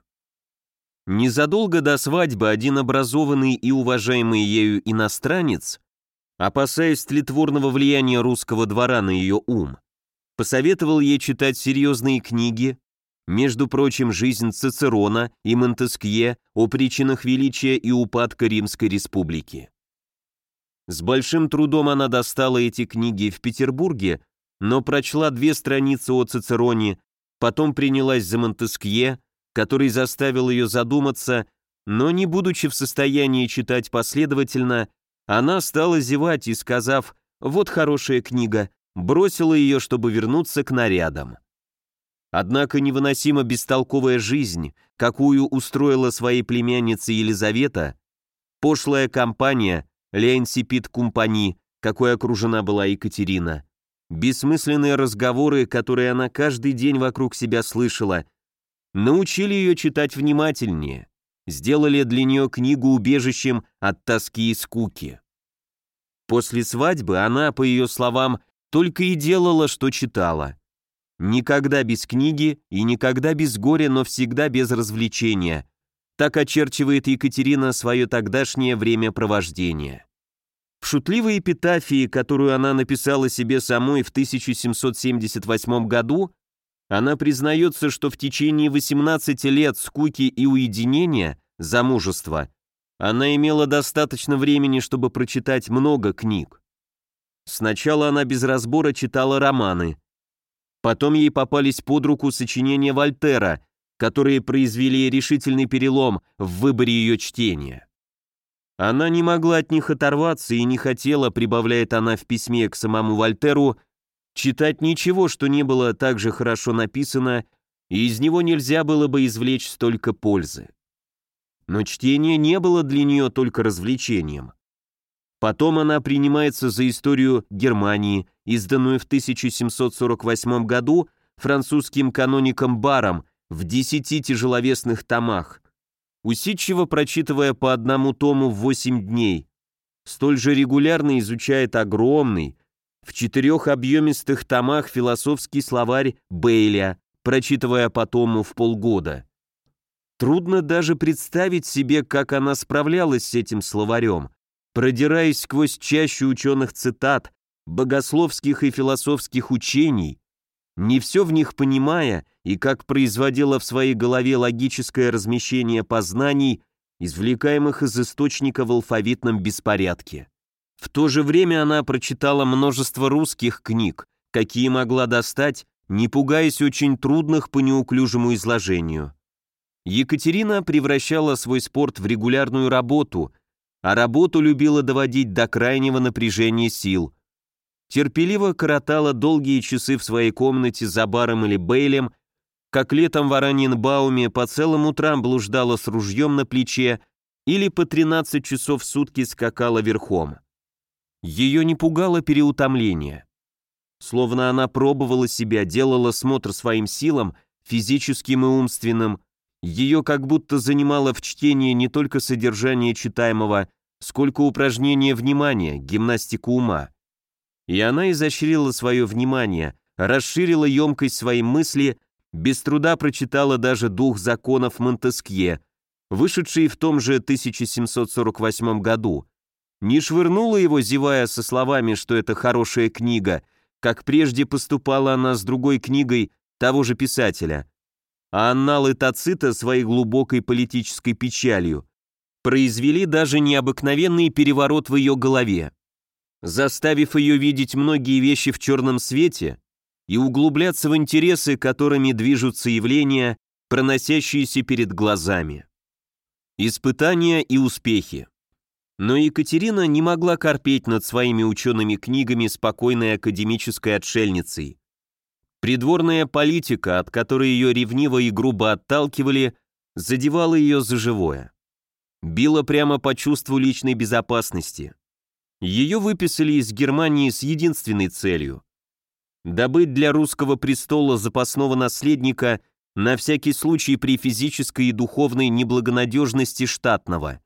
Незадолго до свадьбы один образованный и уважаемый ею иностранец, опасаясь тлетворного влияния русского двора на ее ум, посоветовал ей читать серьезные книги, между прочим, «Жизнь Цицерона» и Монтескье о причинах величия и упадка Римской республики. С большим трудом она достала эти книги в Петербурге, но прочла две страницы о Цицероне, потом принялась за Монтескье, который заставил ее задуматься, но не будучи в состоянии читать последовательно, она стала зевать и, сказав «вот хорошая книга», бросила ее, чтобы вернуться к нарядам. Однако невыносимо бестолковая жизнь, какую устроила своей племяннице Елизавета, пошлая компания, Ленсипит Кумпани, какой окружена была Екатерина. Бессмысленные разговоры, которые она каждый день вокруг себя слышала, научили ее читать внимательнее, сделали для нее книгу убежищем от тоски и скуки. После свадьбы она, по ее словам, только и делала, что читала. Никогда без книги и никогда без горя, но всегда без развлечения. Так очерчивает Екатерина свое тогдашнее времяпровождение. В шутливой эпитафии, которую она написала себе самой в 1778 году, она признается, что в течение 18 лет скуки и уединения, замужества, она имела достаточно времени, чтобы прочитать много книг. Сначала она без разбора читала романы, Потом ей попались под руку сочинения Вольтера, которые произвели решительный перелом в выборе ее чтения. Она не могла от них оторваться и не хотела, прибавляет она в письме к самому Вольтеру, читать ничего, что не было так же хорошо написано, и из него нельзя было бы извлечь столько пользы. Но чтение не было для нее только развлечением. Потом она принимается за историю Германии, изданную в 1748 году французским каноником Баром в десяти тяжеловесных томах, усидчиво прочитывая по одному тому в восемь дней. Столь же регулярно изучает огромный, в четырех объемистых томах философский словарь Бейля, прочитывая по тому в полгода. Трудно даже представить себе, как она справлялась с этим словарем, продираясь сквозь чащу ученых цитат, богословских и философских учений, не все в них понимая и как производила в своей голове логическое размещение познаний, извлекаемых из источника в алфавитном беспорядке. В то же время она прочитала множество русских книг, какие могла достать, не пугаясь очень трудных по неуклюжему изложению. Екатерина превращала свой спорт в регулярную работу, а работу любила доводить до крайнего напряжения сил. Терпеливо коротала долгие часы в своей комнате за баром или бейлем, как летом в Аранинбауме по целым утрам блуждала с ружьем на плече или по 13 часов в сутки скакала верхом. Ее не пугало переутомление. Словно она пробовала себя, делала смотр своим силам, физическим и умственным, ее как будто занимало в чтении не только содержание читаемого, сколько упражнение внимания, гимнастику ума. И она изощрила свое внимание, расширила емкость своей мысли, без труда прочитала даже «Дух законов Монтескье», вышедший в том же 1748 году, не швырнула его, зевая со словами, что это хорошая книга, как прежде поступала она с другой книгой того же писателя, а анналы Тацита своей глубокой политической печалью произвели даже необыкновенный переворот в ее голове, заставив ее видеть многие вещи в черном свете и углубляться в интересы, которыми движутся явления, проносящиеся перед глазами. Испытания и успехи. Но Екатерина не могла корпеть над своими учеными книгами спокойной академической отшельницей. Придворная политика, от которой ее ревниво и грубо отталкивали, задевала ее за живое. Била прямо по чувству личной безопасности. Ее выписали из Германии с единственной целью – добыть для русского престола запасного наследника на всякий случай при физической и духовной неблагонадежности штатного.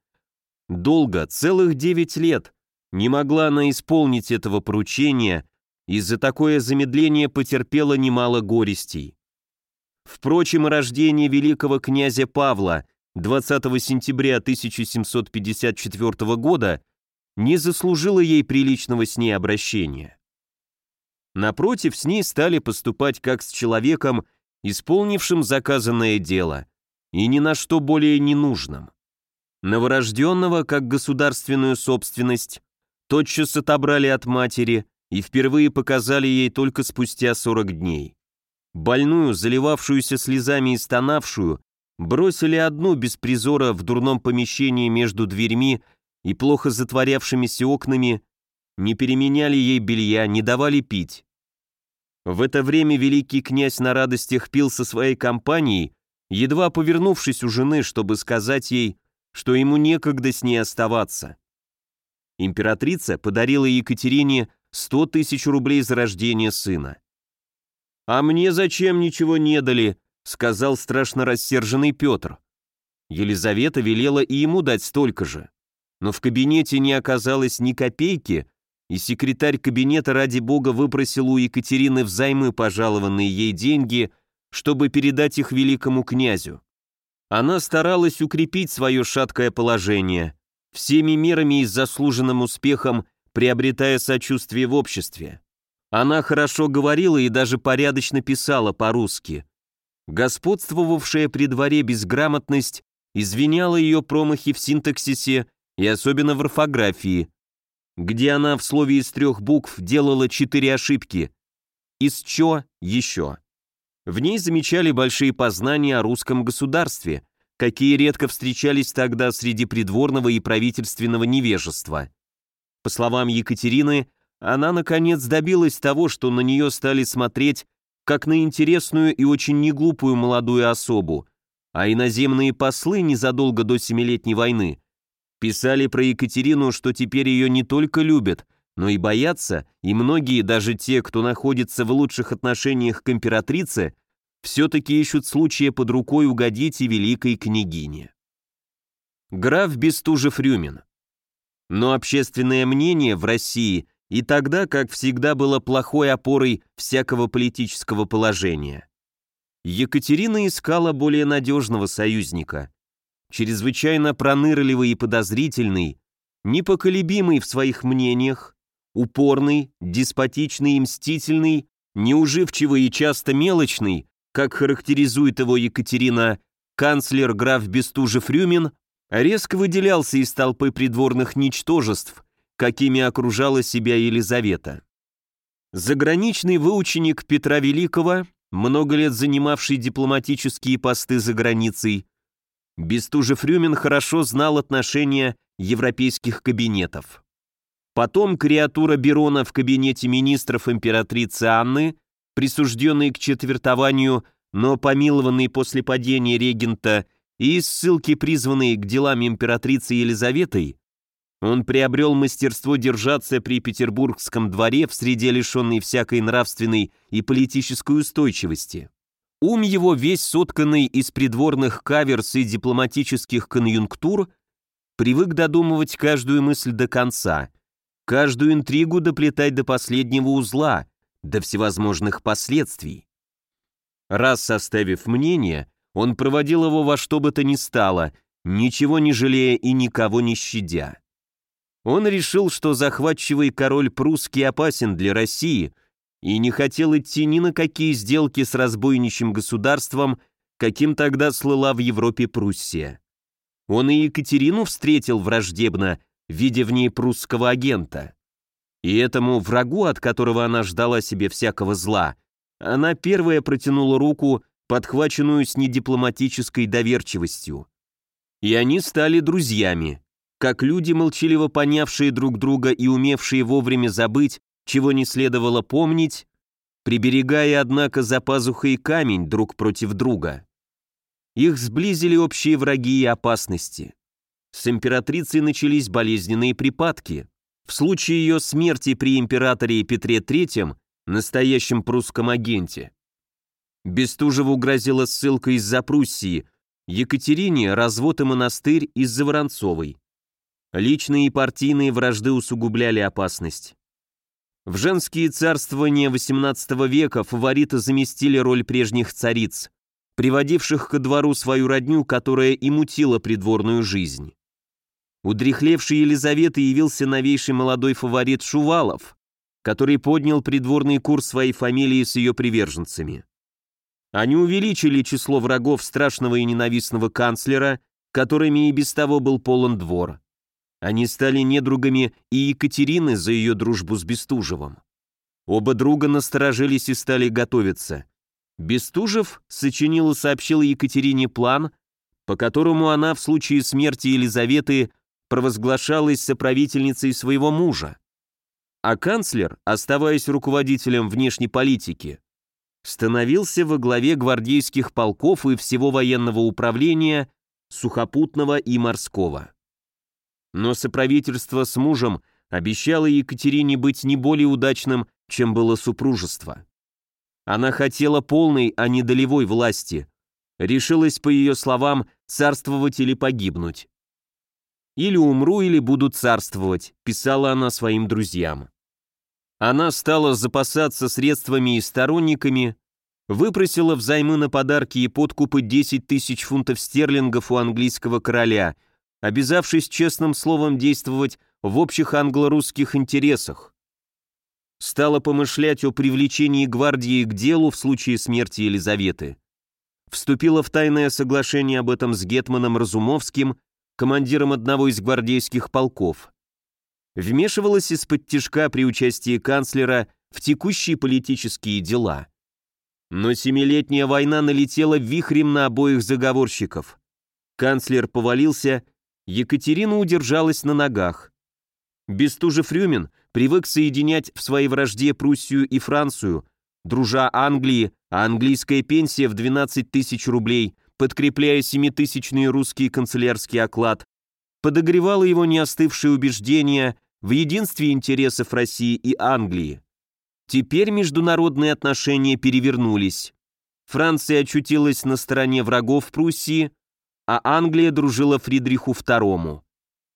Долго, целых девять лет, не могла она исполнить этого поручения, и за такое замедление потерпела немало горестей. Впрочем, рождение великого князя Павла 20 сентября 1754 года не заслужило ей приличного с ней обращения. Напротив, с ней стали поступать как с человеком, исполнившим заказанное дело, и ни на что более ненужным. Новорожденного, как государственную собственность, тотчас отобрали от матери, и впервые показали ей только спустя 40 дней. Больную, заливавшуюся слезами и стонавшую, бросили одну без призора в дурном помещении между дверьми и плохо затворявшимися окнами, не переменяли ей белья, не давали пить. В это время великий князь на радостях пил со своей компанией, едва повернувшись у жены, чтобы сказать ей, что ему некогда с ней оставаться. Императрица подарила Екатерине Сто тысяч рублей за рождение сына. «А мне зачем ничего не дали?» — сказал страшно рассерженный Петр. Елизавета велела и ему дать столько же. Но в кабинете не оказалось ни копейки, и секретарь кабинета ради бога выпросил у Екатерины взаймы пожалованные ей деньги, чтобы передать их великому князю. Она старалась укрепить свое шаткое положение, всеми мерами и заслуженным успехом приобретая сочувствие в обществе. Она хорошо говорила и даже порядочно писала по-русски. Господствовавшая при дворе безграмотность извиняла ее промахи в синтаксисе и особенно в орфографии, где она в слове из трех букв делала четыре ошибки. Из чё еще. В ней замечали большие познания о русском государстве, какие редко встречались тогда среди придворного и правительственного невежества. По словам Екатерины, она наконец добилась того, что на нее стали смотреть как на интересную и очень неглупую молодую особу, а иноземные послы незадолго до Семилетней войны писали про Екатерину, что теперь ее не только любят, но и боятся, и многие, даже те, кто находится в лучших отношениях к императрице, все-таки ищут случая под рукой угодить и великой княгине. Граф Бестужев-Рюмин. Но общественное мнение в России и тогда, как всегда, было плохой опорой всякого политического положения. Екатерина искала более надежного союзника. Чрезвычайно пронырливый и подозрительный, непоколебимый в своих мнениях, упорный, деспотичный и мстительный, неуживчивый и часто мелочный, как характеризует его Екатерина, канцлер граф Бестужев-Рюмин, резко выделялся из толпы придворных ничтожеств, какими окружала себя Елизавета. Заграничный выученик Петра Великого много лет занимавший дипломатические посты за границей, Бестужев-Рюмин хорошо знал отношения европейских кабинетов. Потом креатура Берона в кабинете министров императрицы Анны, присужденный к четвертованию, но помилованный после падения регента и ссылки, призванные к делам императрицы Елизаветой, он приобрел мастерство держаться при петербургском дворе в среде лишенной всякой нравственной и политической устойчивости. Ум его, весь сотканный из придворных каверс и дипломатических конъюнктур, привык додумывать каждую мысль до конца, каждую интригу доплетать до последнего узла, до всевозможных последствий. Раз составив мнение, он проводил его во что бы то ни стало, ничего не жалея и никого не щадя. Он решил, что захватчивый король прусский опасен для России и не хотел идти ни на какие сделки с разбойничьим государством, каким тогда слыла в Европе Пруссия. Он и Екатерину встретил враждебно, видя в ней прусского агента. И этому врагу, от которого она ждала себе всякого зла, она первая протянула руку, подхваченную с недипломатической доверчивостью. И они стали друзьями, как люди, молчаливо понявшие друг друга и умевшие вовремя забыть, чего не следовало помнить, приберегая, однако, за пазухой камень друг против друга. Их сблизили общие враги и опасности. С императрицей начались болезненные припадки. В случае ее смерти при императоре Петре III, настоящем прусском агенте, Бестужеву грозила ссылка из-за Пруссии, Екатерине – развод и монастырь из-за Воронцовой. Личные и партийные вражды усугубляли опасность. В женские царствования XVIII века фавориты заместили роль прежних цариц, приводивших ко двору свою родню, которая и мутила придворную жизнь. У дряхлевшей Елизаветы явился новейший молодой фаворит Шувалов, который поднял придворный курс своей фамилии с ее приверженцами. Они увеличили число врагов страшного и ненавистного канцлера, которыми и без того был полон двор. Они стали недругами и Екатерины за ее дружбу с Бестужевым. Оба друга насторожились и стали готовиться. Бестужев сочинил и сообщил Екатерине план, по которому она в случае смерти Елизаветы провозглашалась соправительницей своего мужа. А канцлер, оставаясь руководителем внешней политики, становился во главе гвардейских полков и всего военного управления, сухопутного и морского. Но соправительство с мужем обещало Екатерине быть не более удачным, чем было супружество. Она хотела полной, а не долевой власти. Решилась, по ее словам, царствовать или погибнуть. «Или умру, или буду царствовать», писала она своим друзьям. Она стала запасаться средствами и сторонниками, выпросила взаймы на подарки и подкупы 10 тысяч фунтов стерлингов у английского короля, обязавшись честным словом действовать в общих англо-русских интересах. Стала помышлять о привлечении гвардии к делу в случае смерти Елизаветы. Вступила в тайное соглашение об этом с Гетманом Разумовским, командиром одного из гвардейских полков. Вмешивалась из-под тяжка при участии канцлера в текущие политические дела – но семилетняя война налетела вихрем на обоих заговорщиков. Канцлер повалился, Екатерина удержалась на ногах. Бестужев-Рюмин привык соединять в своей вражде Пруссию и Францию, дружа Англии, а английская пенсия в 12 тысяч рублей, подкрепляя семитысячный русский канцелярский оклад, подогревала его неостывшие убеждения в единстве интересов России и Англии. Теперь международные отношения перевернулись. Франция очутилась на стороне врагов Пруссии, а Англия дружила Фридриху II.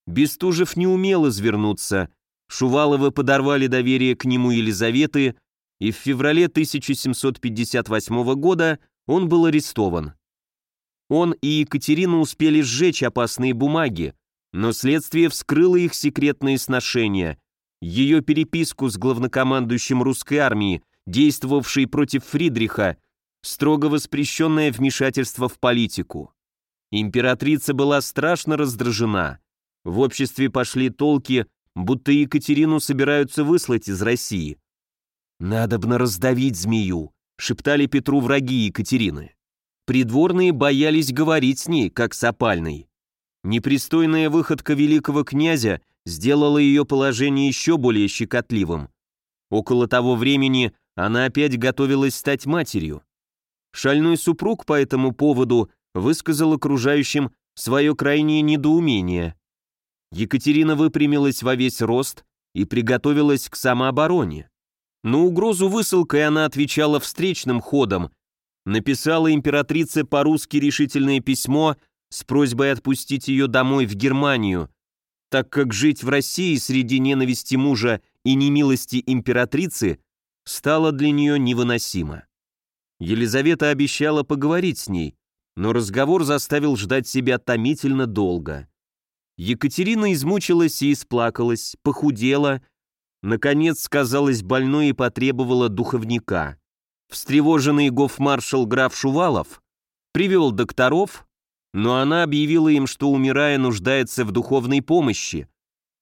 Бестужев не умел извернуться, Шуваловы подорвали доверие к нему Елизаветы, и в феврале 1758 года он был арестован. Он и Екатерина успели сжечь опасные бумаги, но следствие вскрыло их секретные сношения, ее переписку с главнокомандующим русской армии, действовавшей против Фридриха, строго воспрещенное вмешательство в политику. Императрица была страшно раздражена. В обществе пошли толки, будто Екатерину собираются выслать из России. «Надобно раздавить змею», — шептали Петру враги Екатерины. Придворные боялись говорить с ней, как с опальной. Непристойная выходка великого князя сделало ее положение еще более щекотливым. Около того времени она опять готовилась стать матерью. Шальной супруг по этому поводу высказал окружающим свое крайнее недоумение. Екатерина выпрямилась во весь рост и приготовилась к самообороне. На угрозу высылкой она отвечала встречным ходом, написала императрице по-русски решительное письмо с просьбой отпустить ее домой в Германию, так как жить в России среди ненависти мужа и немилости императрицы стало для нее невыносимо. Елизавета обещала поговорить с ней, но разговор заставил ждать себя томительно долго. Екатерина измучилась и исплакалась, похудела, наконец сказалась больной и потребовала духовника. Встревоженный гофмаршал граф Шувалов привел докторов, но она объявила им, что, умирая, нуждается в духовной помощи,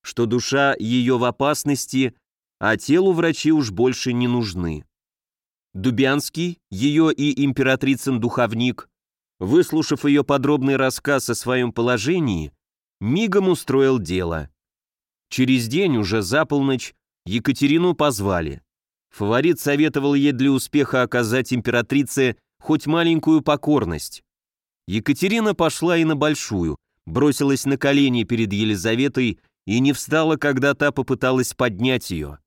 что душа ее в опасности, а телу врачи уж больше не нужны. Дубянский, ее и императрицын духовник, выслушав ее подробный рассказ о своем положении, мигом устроил дело. Через день, уже за полночь, Екатерину позвали. Фаворит советовал ей для успеха оказать императрице хоть маленькую покорность. Екатерина пошла и на большую, бросилась на колени перед Елизаветой и не встала, когда та попыталась поднять ее.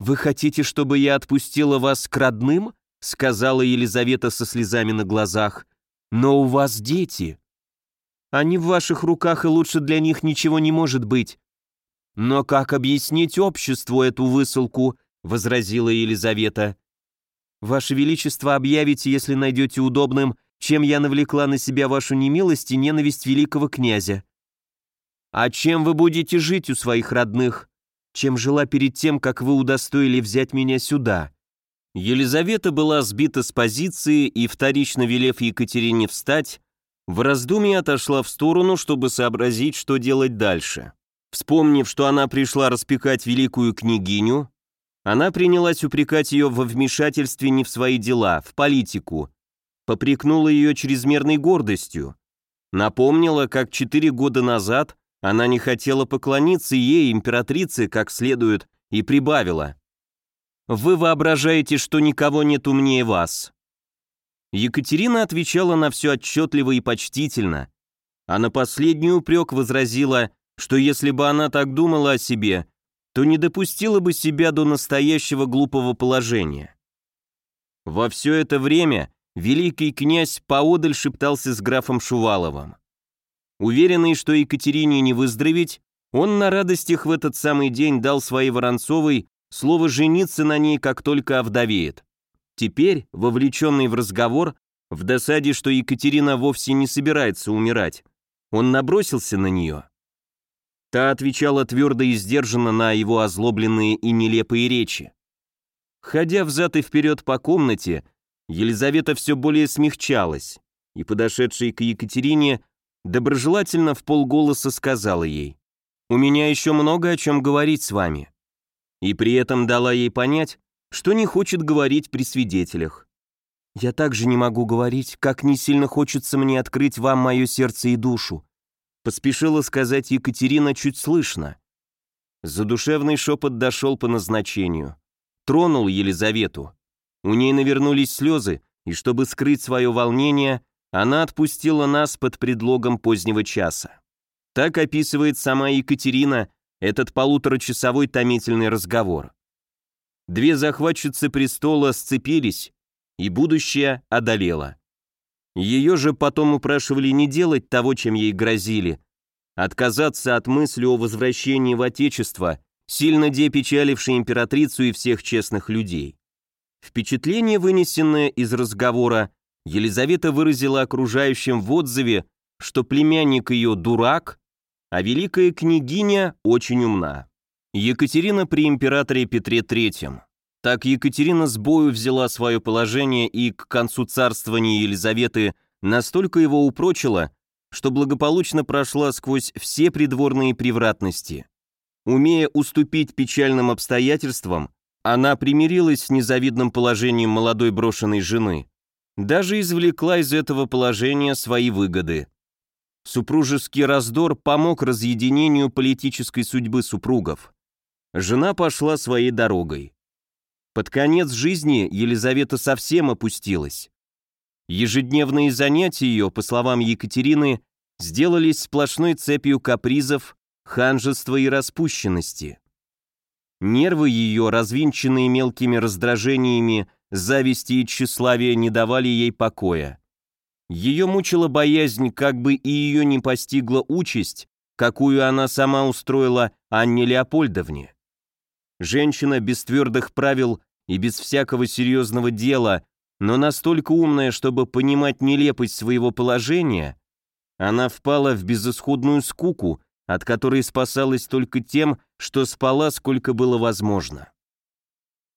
«Вы хотите, чтобы я отпустила вас к родным?» сказала Елизавета со слезами на глазах. «Но у вас дети. Они в ваших руках, и лучше для них ничего не может быть». «Но как объяснить обществу эту высылку?» возразила Елизавета. «Ваше Величество объявите, если найдете удобным, чем я навлекла на себя вашу немилость и ненависть великого князя. А чем вы будете жить у своих родных? Чем жила перед тем, как вы удостоили взять меня сюда?» Елизавета была сбита с позиции и, вторично велев Екатерине встать, в раздумье отошла в сторону, чтобы сообразить, что делать дальше. Вспомнив, что она пришла распекать великую княгиню, она принялась упрекать ее во вмешательстве не в свои дела, в политику, попрекнула ее чрезмерной гордостью. Напомнила, как четыре года назад она не хотела поклониться ей, императрице, как следует, и прибавила. «Вы воображаете, что никого нет умнее вас». Екатерина отвечала на все отчетливо и почтительно, а на последний упрек возразила, что если бы она так думала о себе, то не допустила бы себя до настоящего глупого положения. Во все это время великий князь поодаль шептался с графом Шуваловым. Уверенный, что Екатерине не выздороветь, он на радостях в этот самый день дал своей Воронцовой слово «жениться» на ней, как только овдовеет. Теперь, вовлеченный в разговор, в досаде, что Екатерина вовсе не собирается умирать, он набросился на нее. Та отвечала твердо и сдержанно на его озлобленные и нелепые речи. Ходя взад и вперед по комнате, Елизавета все более смягчалась, и, подошедшая к Екатерине, доброжелательно в полголоса сказала ей, «У меня еще много о чем говорить с вами», и при этом дала ей понять, что не хочет говорить при свидетелях. «Я также не могу говорить, как не сильно хочется мне открыть вам мое сердце и душу», поспешила сказать Екатерина чуть слышно. Задушевный шепот дошел по назначению. Тронул Елизавету. У ней навернулись слезы, и чтобы скрыть свое волнение, она отпустила нас под предлогом позднего часа. Так описывает сама Екатерина этот полуторачасовой томительный разговор. Две захватчицы престола сцепились, и будущее одолело. Ее же потом упрашивали не делать того, чем ей грозили, отказаться от мысли о возвращении в Отечество, сильно депечалившей императрицу и всех честных людей. Впечатление, вынесенное из разговора, Елизавета выразила окружающим в отзыве, что племянник ее дурак, а великая княгиня очень умна. Екатерина при императоре Петре III. Так Екатерина с бою взяла свое положение и к концу царствования Елизаветы настолько его упрочила, что благополучно прошла сквозь все придворные превратности. Умея уступить печальным обстоятельствам, она примирилась с незавидным положением молодой брошенной жены, даже извлекла из этого положения свои выгоды. Супружеский раздор помог разъединению политической судьбы супругов. Жена пошла своей дорогой. Под конец жизни Елизавета совсем опустилась. Ежедневные занятия ее, по словам Екатерины, сделались сплошной цепью капризов, ханжества и распущенности. Нервы ее, развинченные мелкими раздражениями, зависти и тщеславия, не давали ей покоя. Ее мучила боязнь, как бы и ее не постигла участь, какую она сама устроила Анне Леопольдовне. Женщина без твердых правил и без всякого серьезного дела, но настолько умная, чтобы понимать нелепость своего положения, она впала в безысходную скуку, от которой спасалась только тем, что спала сколько было возможно.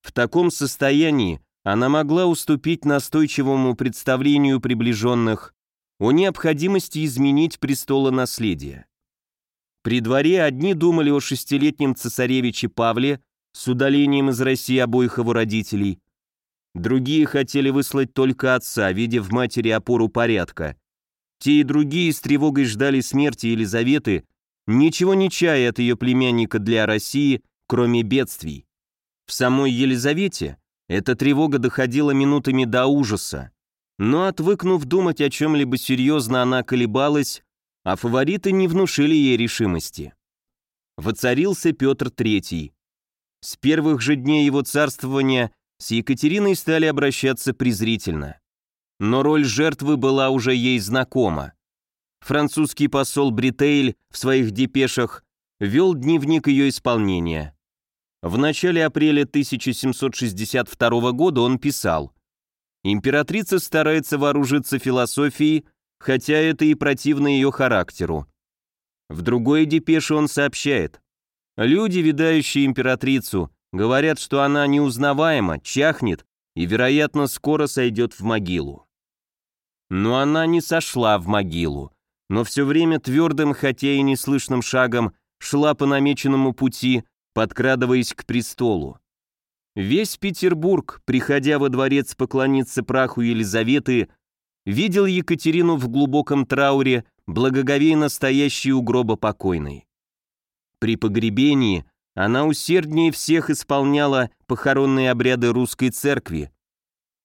В таком состоянии она могла уступить настойчивому представлению приближенных о необходимости изменить престолонаследие. При дворе одни думали о шестилетнем цесаревиче Павле с удалением из России обоих его родителей, другие хотели выслать только отца, видя в матери опору порядка. Те и другие с тревогой ждали смерти Елизаветы, ничего не чая от ее племянника для России, кроме бедствий. В самой Елизавете эта тревога доходила минутами до ужаса, но отвыкнув думать о чем-либо серьезно, она колебалась, а фавориты не внушили ей решимости. Воцарился Петр III. С первых же дней его царствования с Екатериной стали обращаться презрительно. Но роль жертвы была уже ей знакома. Французский посол Бритейль в своих депешах вел дневник ее исполнения. В начале апреля 1762 года он писал «Императрица старается вооружиться философией, хотя это и противно ее характеру». В другой депеше он сообщает «Люди, видающие императрицу, говорят, что она неузнаваема, чахнет и, вероятно, скоро сойдет в могилу». Но она не сошла в могилу но все время твердым, хотя и неслышным шагом шла по намеченному пути, подкрадываясь к престолу. Весь Петербург, приходя во дворец поклониться праху Елизаветы, видел Екатерину в глубоком трауре, благоговейно стоящей у гроба покойной. При погребении она усерднее всех исполняла похоронные обряды русской церкви,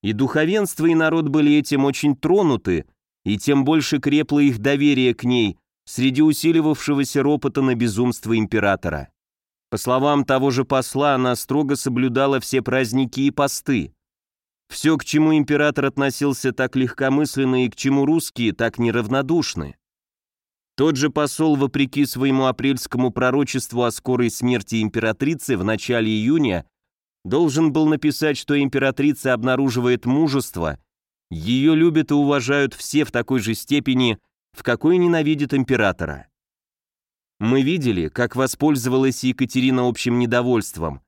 и духовенство и народ были этим очень тронуты, и тем больше крепло их доверие к ней среди усиливавшегося ропота на безумство императора. По словам того же посла, она строго соблюдала все праздники и посты. Все, к чему император относился так легкомысленно и к чему русские так неравнодушны. Тот же посол, вопреки своему апрельскому пророчеству о скорой смерти императрицы в начале июня, должен был написать, что императрица обнаруживает мужество, ее любят и уважают все в такой же степени, в какой ненавидят императора. Мы видели, как воспользовалась Екатерина общим недовольством,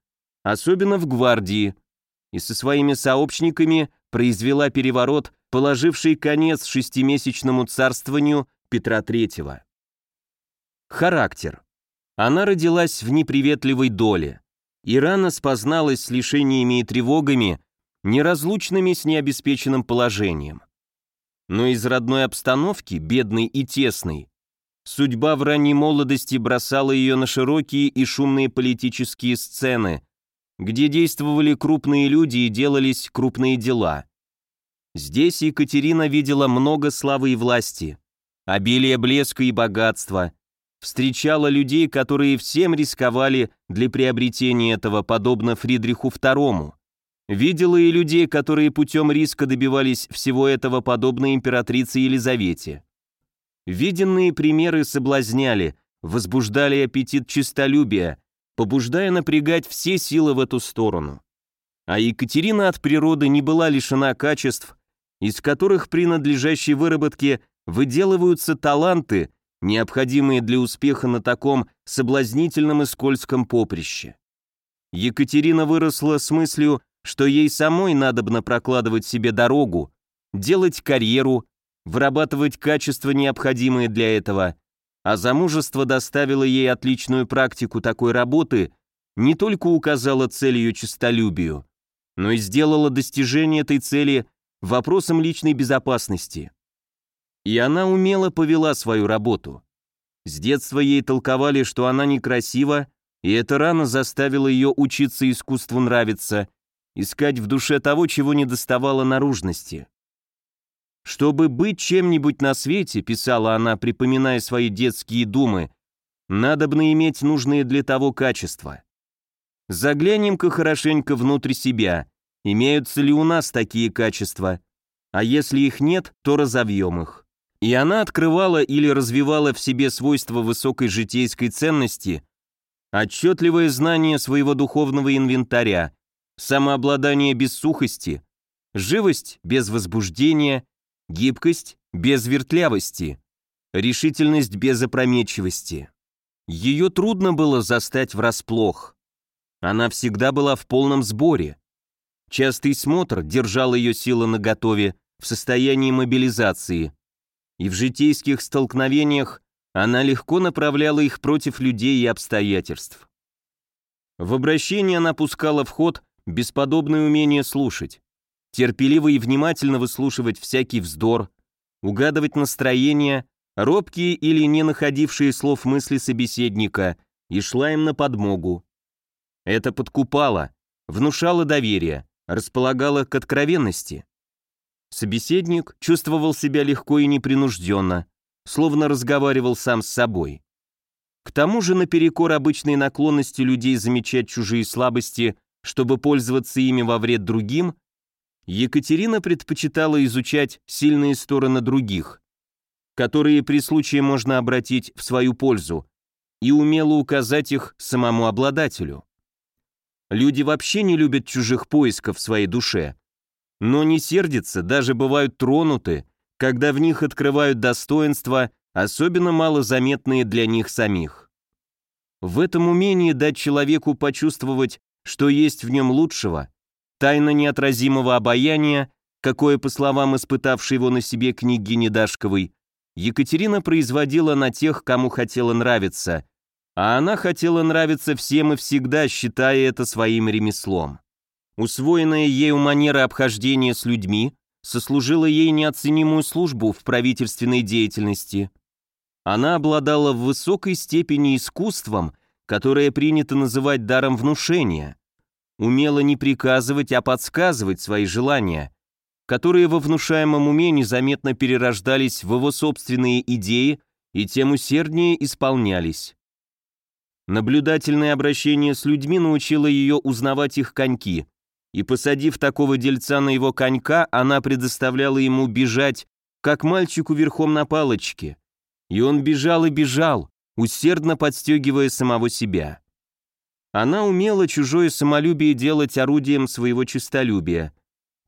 особенно в гвардии, и со своими сообщниками произвела переворот, положивший конец шестимесячному царствованию Петра III. Характер. Она родилась в неприветливой доле и рано спозналась с лишениями и тревогами, неразлучными с необеспеченным положением. Но из родной обстановки, бедной и тесной, судьба в ранней молодости бросала ее на широкие и шумные политические сцены, где действовали крупные люди и делались крупные дела. Здесь Екатерина видела много славы и власти, обилие блеска и богатства, встречала людей, которые всем рисковали для приобретения этого, подобно Фридриху II. Видела и людей, которые путем риска добивались всего этого, подобно императрице Елизавете. Виденные примеры соблазняли, возбуждали аппетит честолюбия, побуждая напрягать все силы в эту сторону. А Екатерина от природы не была лишена качеств, из которых при надлежащей выработке выделываются таланты, необходимые для успеха на таком соблазнительном и скользком поприще. Екатерина выросла с мыслью, что ей самой надобно прокладывать себе дорогу, делать карьеру, вырабатывать качества, необходимые для этого, а замужество доставило ей отличную практику такой работы, не только указало цель ее честолюбию, но и сделало достижение этой цели вопросом личной безопасности. И она умело повела свою работу. С детства ей толковали, что она некрасива, и это рано заставило ее учиться искусству нравиться, искать в душе того, чего не доставало наружности. «Чтобы быть чем-нибудь на свете», — писала она, припоминая свои детские думы, «надобно иметь нужные для того качества. Заглянем-ка хорошенько внутрь себя, имеются ли у нас такие качества, а если их нет, то разовьем их». И она открывала или развивала в себе свойства высокой житейской ценности, отчетливое знание своего духовного инвентаря, самообладание без сухости, живость без возбуждения, гибкость без вертлявости, решительность без опрометчивости. Ее трудно было застать врасплох. Она всегда была в полном сборе. Частый смотр держал ее силы наготове в состоянии мобилизации, и в житейских столкновениях она легко направляла их против людей и обстоятельств. В обращении она пускала в ход бесподобное умение слушать терпеливо и внимательно выслушивать всякий вздор, угадывать настроение, робкие или не находившие слов мысли собеседника, и шла им на подмогу. Это подкупало, внушало доверие, располагало к откровенности. Собеседник чувствовал себя легко и непринужденно, словно разговаривал сам с собой. К тому же наперекор обычной наклонности людей замечать чужие слабости, чтобы пользоваться ими во вред другим, Екатерина предпочитала изучать сильные стороны других, которые при случае можно обратить в свою пользу, и умела указать их самому обладателю. Люди вообще не любят чужих поисков в своей душе, но не сердятся, даже бывают тронуты, когда в них открывают достоинства, особенно малозаметные для них самих. В этом умении дать человеку почувствовать, что есть в нем лучшего, Тайна неотразимого обаяния, какое, по словам испытавшей его на себе княгини Дашковой, Екатерина производила на тех, кому хотела нравиться, а она хотела нравиться всем и всегда, считая это своим ремеслом. Усвоенная ею манера обхождения с людьми сослужила ей неоценимую службу в правительственной деятельности. Она обладала в высокой степени искусством, которое принято называть даром внушения – умела не приказывать, а подсказывать свои желания, которые во внушаемом уме незаметно перерождались в его собственные идеи и тем усерднее исполнялись. Наблюдательное обращение с людьми научило ее узнавать их коньки, и, посадив такого дельца на его конька, она предоставляла ему бежать, как мальчику верхом на палочке. И он бежал и бежал, усердно подстегивая самого себя. Она умела чужое самолюбие делать орудием своего честолюбия,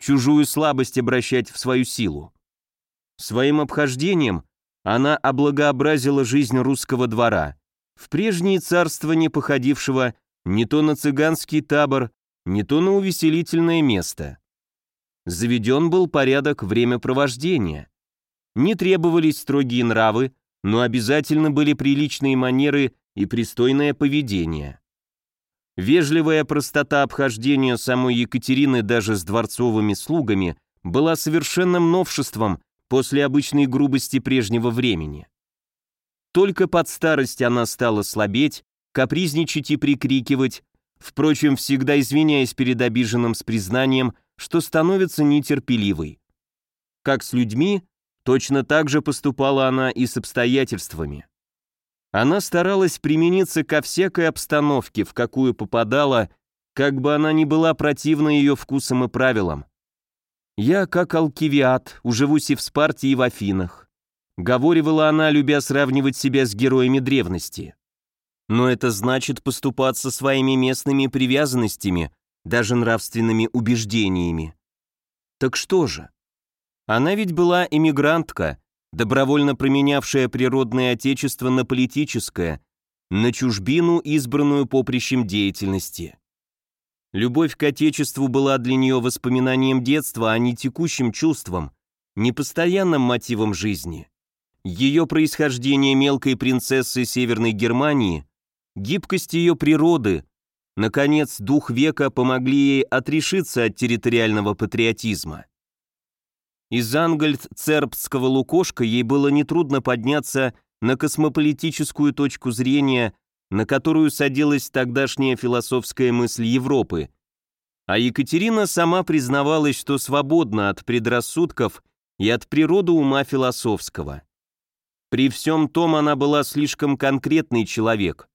чужую слабость обращать в свою силу. Своим обхождением она облагообразила жизнь русского двора, в прежние царства не походившего не то на цыганский табор, не то на увеселительное место. Заведен был порядок времяпровождения. Не требовались строгие нравы, но обязательно были приличные манеры и пристойное поведение. Вежливая простота обхождения самой Екатерины даже с дворцовыми слугами была совершенным новшеством после обычной грубости прежнего времени. Только под старость она стала слабеть, капризничать и прикрикивать, впрочем, всегда извиняясь перед обиженным с признанием, что становится нетерпеливой. Как с людьми, точно так же поступала она и с обстоятельствами. Она старалась примениться ко всякой обстановке, в какую попадала, как бы она ни была противна ее вкусам и правилам. «Я, как Алкивиад, уживусь и в Спарте, и в Афинах», — говорила она, любя сравнивать себя с героями древности. Но это значит поступаться своими местными привязанностями, даже нравственными убеждениями. Так что же? Она ведь была эмигрантка, добровольно променявшая природное отечество на политическое, на чужбину, избранную поприщем деятельности. Любовь к отечеству была для нее воспоминанием детства, а не текущим чувством, не постоянным мотивом жизни. Ее происхождение мелкой принцессы Северной Германии, гибкость ее природы, наконец, дух века помогли ей отрешиться от территориального патриотизма. Из ангельц-цербского лукошка ей было нетрудно подняться на космополитическую точку зрения, на которую садилась тогдашняя философская мысль Европы. А Екатерина сама признавалась, что свободна от предрассудков и от природы ума философского. При всем том она была слишком конкретный человек,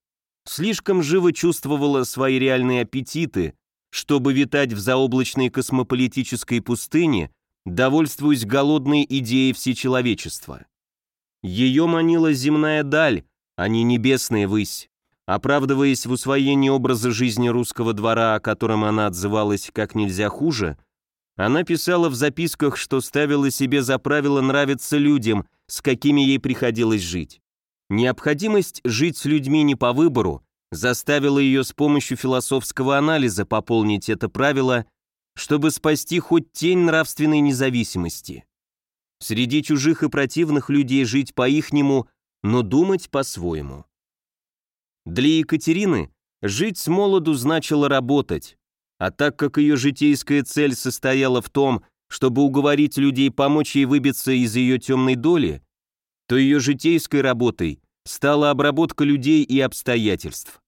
слишком живо чувствовала свои реальные аппетиты, чтобы витать в заоблачной космополитической пустыне довольствуясь голодной идеей всечеловечества. Ее манила земная даль, а не небесная высь. Оправдываясь в усвоении образа жизни русского двора, о котором она отзывалась как нельзя хуже, она писала в записках, что ставила себе за правило нравиться людям, с какими ей приходилось жить. Необходимость жить с людьми не по выбору заставила ее с помощью философского анализа пополнить это правило чтобы спасти хоть тень нравственной независимости. Среди чужих и противных людей жить по-ихнему, но думать по-своему. Для Екатерины жить с молоду значило работать, а так как ее житейская цель состояла в том, чтобы уговорить людей помочь ей выбиться из ее темной доли, то ее житейской работой стала обработка людей и обстоятельств.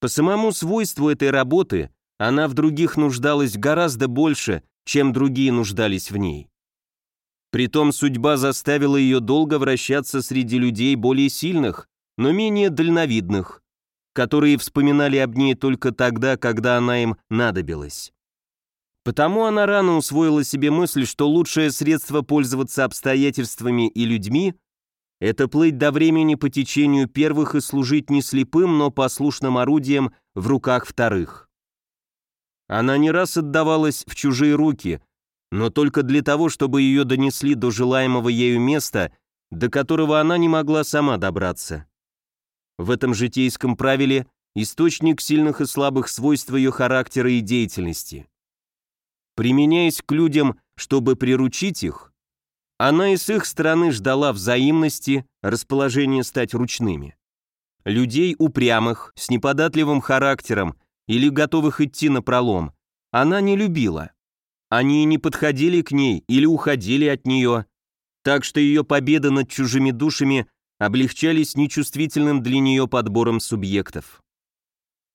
По самому свойству этой работы она в других нуждалась гораздо больше, чем другие нуждались в ней. Притом судьба заставила ее долго вращаться среди людей более сильных, но менее дальновидных, которые вспоминали об ней только тогда, когда она им надобилась. Потому она рано усвоила себе мысль, что лучшее средство пользоваться обстоятельствами и людьми – это плыть до времени по течению первых и служить не слепым, но послушным орудием в руках вторых. Она не раз отдавалась в чужие руки, но только для того, чтобы ее донесли до желаемого ею места, до которого она не могла сама добраться. В этом житейском правиле источник сильных и слабых свойств ее характера и деятельности. Применяясь к людям, чтобы приручить их, она и с их стороны ждала взаимности, расположения стать ручными. Людей упрямых, с неподатливым характером, или готовых идти на пролом, она не любила. Они не подходили к ней или уходили от нее, так что ее победы над чужими душами облегчались нечувствительным для нее подбором субъектов.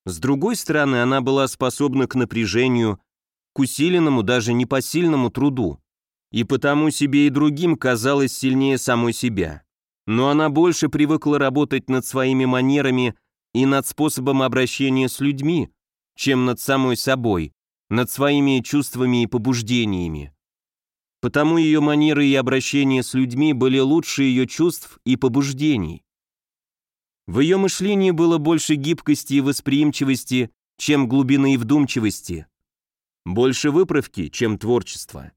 С другой стороны, она была способна к напряжению, к усиленному, даже непосильному труду, и потому себе и другим казалась сильнее самой себя. Но она больше привыкла работать над своими манерами и над способом обращения с людьми, чем над самой собой, над своими чувствами и побуждениями. Потому ее манеры и обращения с людьми были лучше ее чувств и побуждений. В ее мышлении было больше гибкости и восприимчивости, чем глубины и вдумчивости. Больше выправки, чем творчества.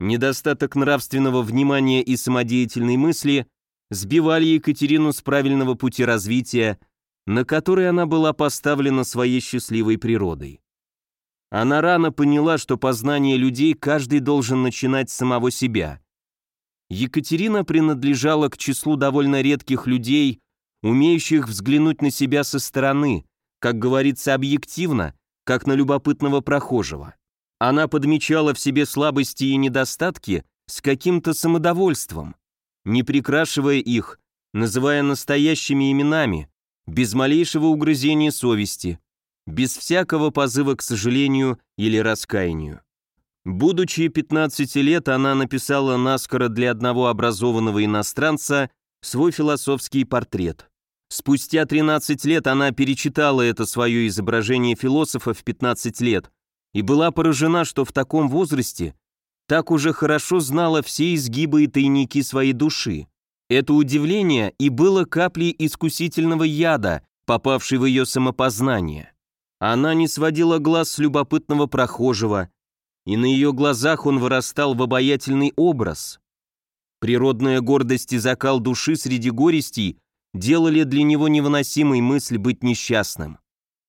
Недостаток нравственного внимания и самодеятельной мысли сбивали Екатерину с правильного пути развития, на который она была поставлена своей счастливой природой. Она рано поняла, что познание людей каждый должен начинать с самого себя. Екатерина принадлежала к числу довольно редких людей, умеющих взглянуть на себя со стороны, как говорится, объективно, как на любопытного прохожего. Она подмечала в себе слабости и недостатки с каким-то самодовольством, не прикрашивая их, называя настоящими именами, без малейшего угрызения совести, без всякого позыва к сожалению или раскаянию. Будучи 15 лет, она написала наскоро для одного образованного иностранца свой философский портрет. Спустя 13 лет она перечитала это свое изображение философа в 15 лет и была поражена, что в таком возрасте так уже хорошо знала все изгибы и тайники своей души. Это удивление и было каплей искусительного яда, попавшей в ее самопознание. Она не сводила глаз с любопытного прохожего, и на ее глазах он вырастал в обаятельный образ. Природная гордость и закал души среди горестей делали для него невыносимой мысль быть несчастным.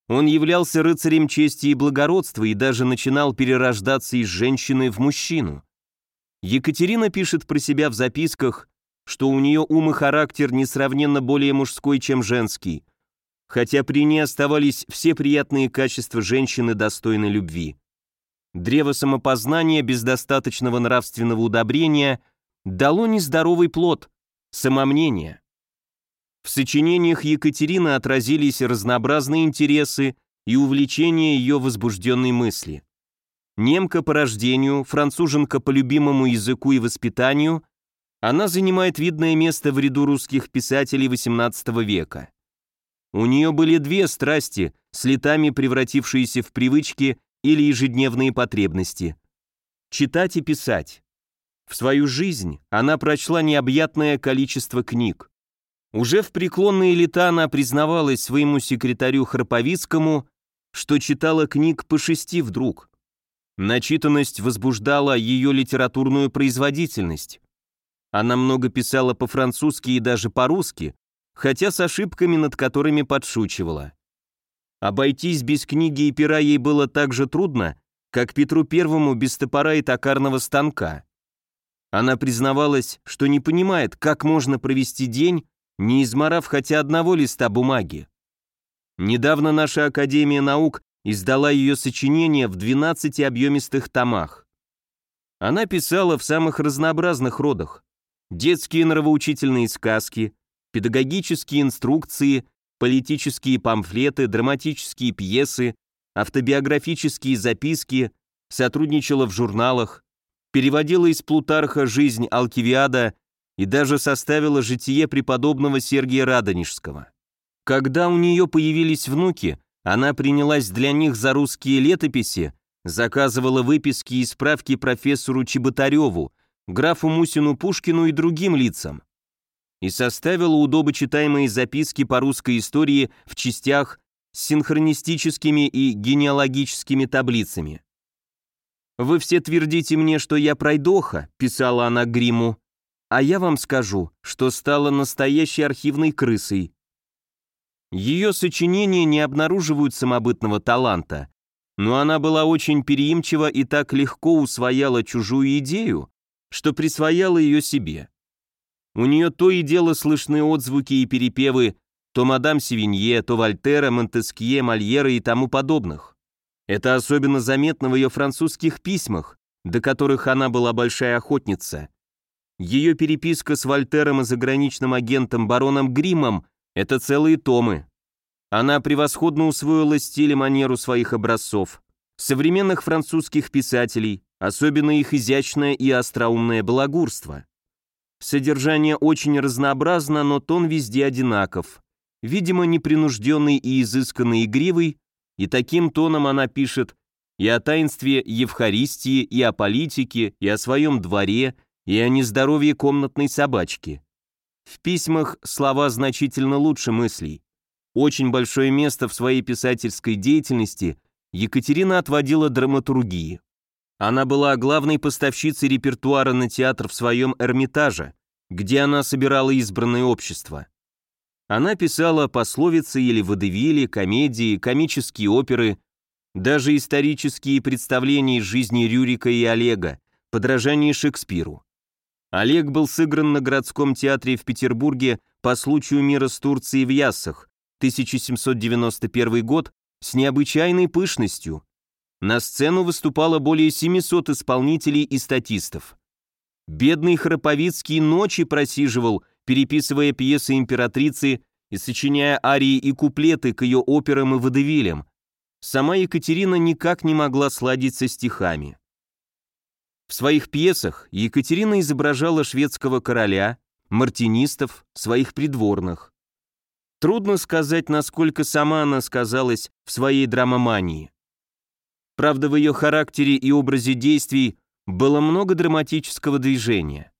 Он являлся рыцарем чести и благородства и даже начинал перерождаться из женщины в мужчину. Екатерина пишет про себя в записках, что у нее ум и характер несравненно более мужской, чем женский, хотя при ней оставались все приятные качества женщины, достойной любви. Древо самопознания без достаточного нравственного удобрения дало нездоровый плод – самомнение. В сочинениях Екатерины отразились разнообразные интересы и увлечения ее возбужденной мысли. Немка по рождению, француженка по любимому языку и воспитанию, она занимает видное место в ряду русских писателей XVIII века. У нее были две страсти, с летами превратившиеся в привычки или ежедневные потребности – читать и писать. В свою жизнь она прочла необъятное количество книг. Уже в преклонные лета она признавалась своему секретарю Храповицкому, что читала книг по шести вдруг. Начитанность возбуждала ее литературную производительность. Она много писала по-французски и даже по-русски, хотя с ошибками, над которыми подшучивала. Обойтись без книги и пера ей было так же трудно, как Петру Первому без топора и токарного станка. Она признавалась, что не понимает, как можно провести день, не изморав хотя одного листа бумаги. Недавно наша Академия наук издала ее сочинение в 12 объемистых томах. Она писала в самых разнообразных родах. Детские нравоучительные сказки, педагогические инструкции, политические памфлеты, драматические пьесы, автобиографические записки, сотрудничала в журналах, переводила из Плутарха «Жизнь Алкивиада» и даже составила житие преподобного Сергия Радонежского. Когда у нее появились внуки, она принялась для них за русские летописи, заказывала выписки и справки профессору Чеботареву, графу Мусину Пушкину и другим лицам, и составила удобочитаемые записки по русской истории в частях с синхронистическими и генеалогическими таблицами. «Вы все твердите мне, что я пройдоха», — писала она Гриму, а я вам скажу, что стала настоящей архивной крысой. Ее сочинения не обнаруживают самобытного таланта, но она была очень переимчива и так легко усвояла чужую идею, что присвояла ее себе. У нее то и дело слышны отзвуки и перепевы то мадам Севинье, то Вольтера, Монтескье, Мольера и тому подобных. Это особенно заметно в ее французских письмах, до которых она была большая охотница. Ее переписка с Вольтером и заграничным агентом бароном Гримом – это целые томы. Она превосходно усвоила стиль и манеру своих образцов, современных французских писателей, особенно их изящное и остроумное балагурство. Содержание очень разнообразно, но тон везде одинаков. Видимо, непринужденный и изысканный игривый, и таким тоном она пишет и о таинстве Евхаристии, и о политике, и о своем дворе, и о нездоровье комнатной собачки. В письмах слова значительно лучше мыслей. Очень большое место в своей писательской деятельности Екатерина отводила драматургии. Она была главной поставщицей репертуара на театр в своем Эрмитаже, где она собирала избранное общество. Она писала пословицы или водевили, комедии, комические оперы, даже исторические представления из жизни Рюрика и Олега, подражание Шекспиру. Олег был сыгран на городском театре в Петербурге по случаю мира с Турцией в Яссах, 1791 год, с необычайной пышностью. На сцену выступало более 700 исполнителей и статистов. Бедный Храповицкий ночи просиживал, переписывая пьесы императрицы и сочиняя арии и куплеты к ее операм и водевилям. Сама Екатерина никак не могла сладить со стихами. В своих пьесах Екатерина изображала шведского короля, мартинистов, своих придворных. Трудно сказать, насколько сама она сказалась в своей драмомании. Правда, в ее характере и образе действий было много драматического движения.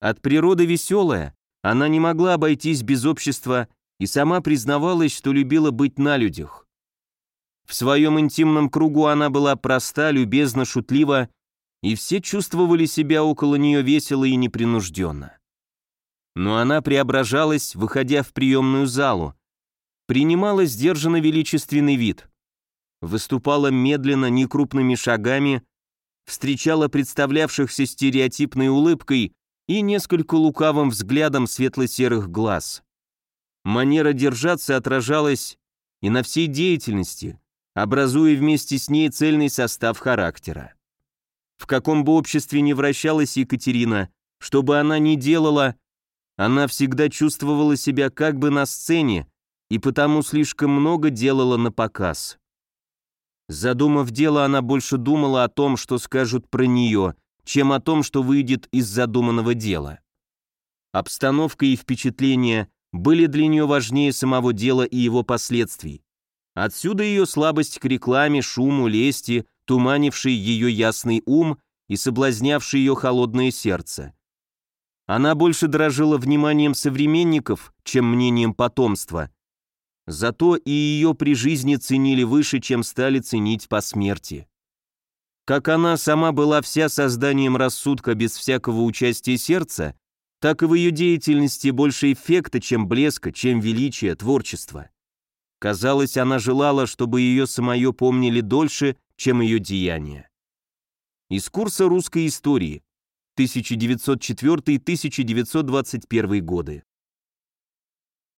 От природы веселая, она не могла обойтись без общества и сама признавалась, что любила быть на людях. В своем интимном кругу она была проста, любезна, шутлива, и все чувствовали себя около нее весело и непринужденно. Но она преображалась, выходя в приемную залу, принимала сдержанно величественный вид, выступала медленно, некрупными шагами, встречала представлявшихся стереотипной улыбкой и несколько лукавым взглядом светло-серых глаз. Манера держаться отражалась и на всей деятельности, образуя вместе с ней цельный состав характера. В каком бы обществе ни вращалась Екатерина, что бы она ни делала, она всегда чувствовала себя как бы на сцене и потому слишком много делала на показ. Задумав дело, она больше думала о том, что скажут про нее, чем о том, что выйдет из задуманного дела. Обстановка и впечатления были для нее важнее самого дела и его последствий. Отсюда ее слабость к рекламе, шуму, лести, туманивший ее ясный ум и соблазнявший ее холодное сердце. Она больше дорожила вниманием современников, чем мнением потомства. Зато и ее при жизни ценили выше, чем стали ценить по смерти. Как она сама была вся созданием рассудка без всякого участия сердца, так и в ее деятельности больше эффекта, чем блеска, чем величия, творчества. Казалось, она желала, чтобы ее самое помнили дольше, чем ее деяния. Из курса русской истории 1904-1921 годы.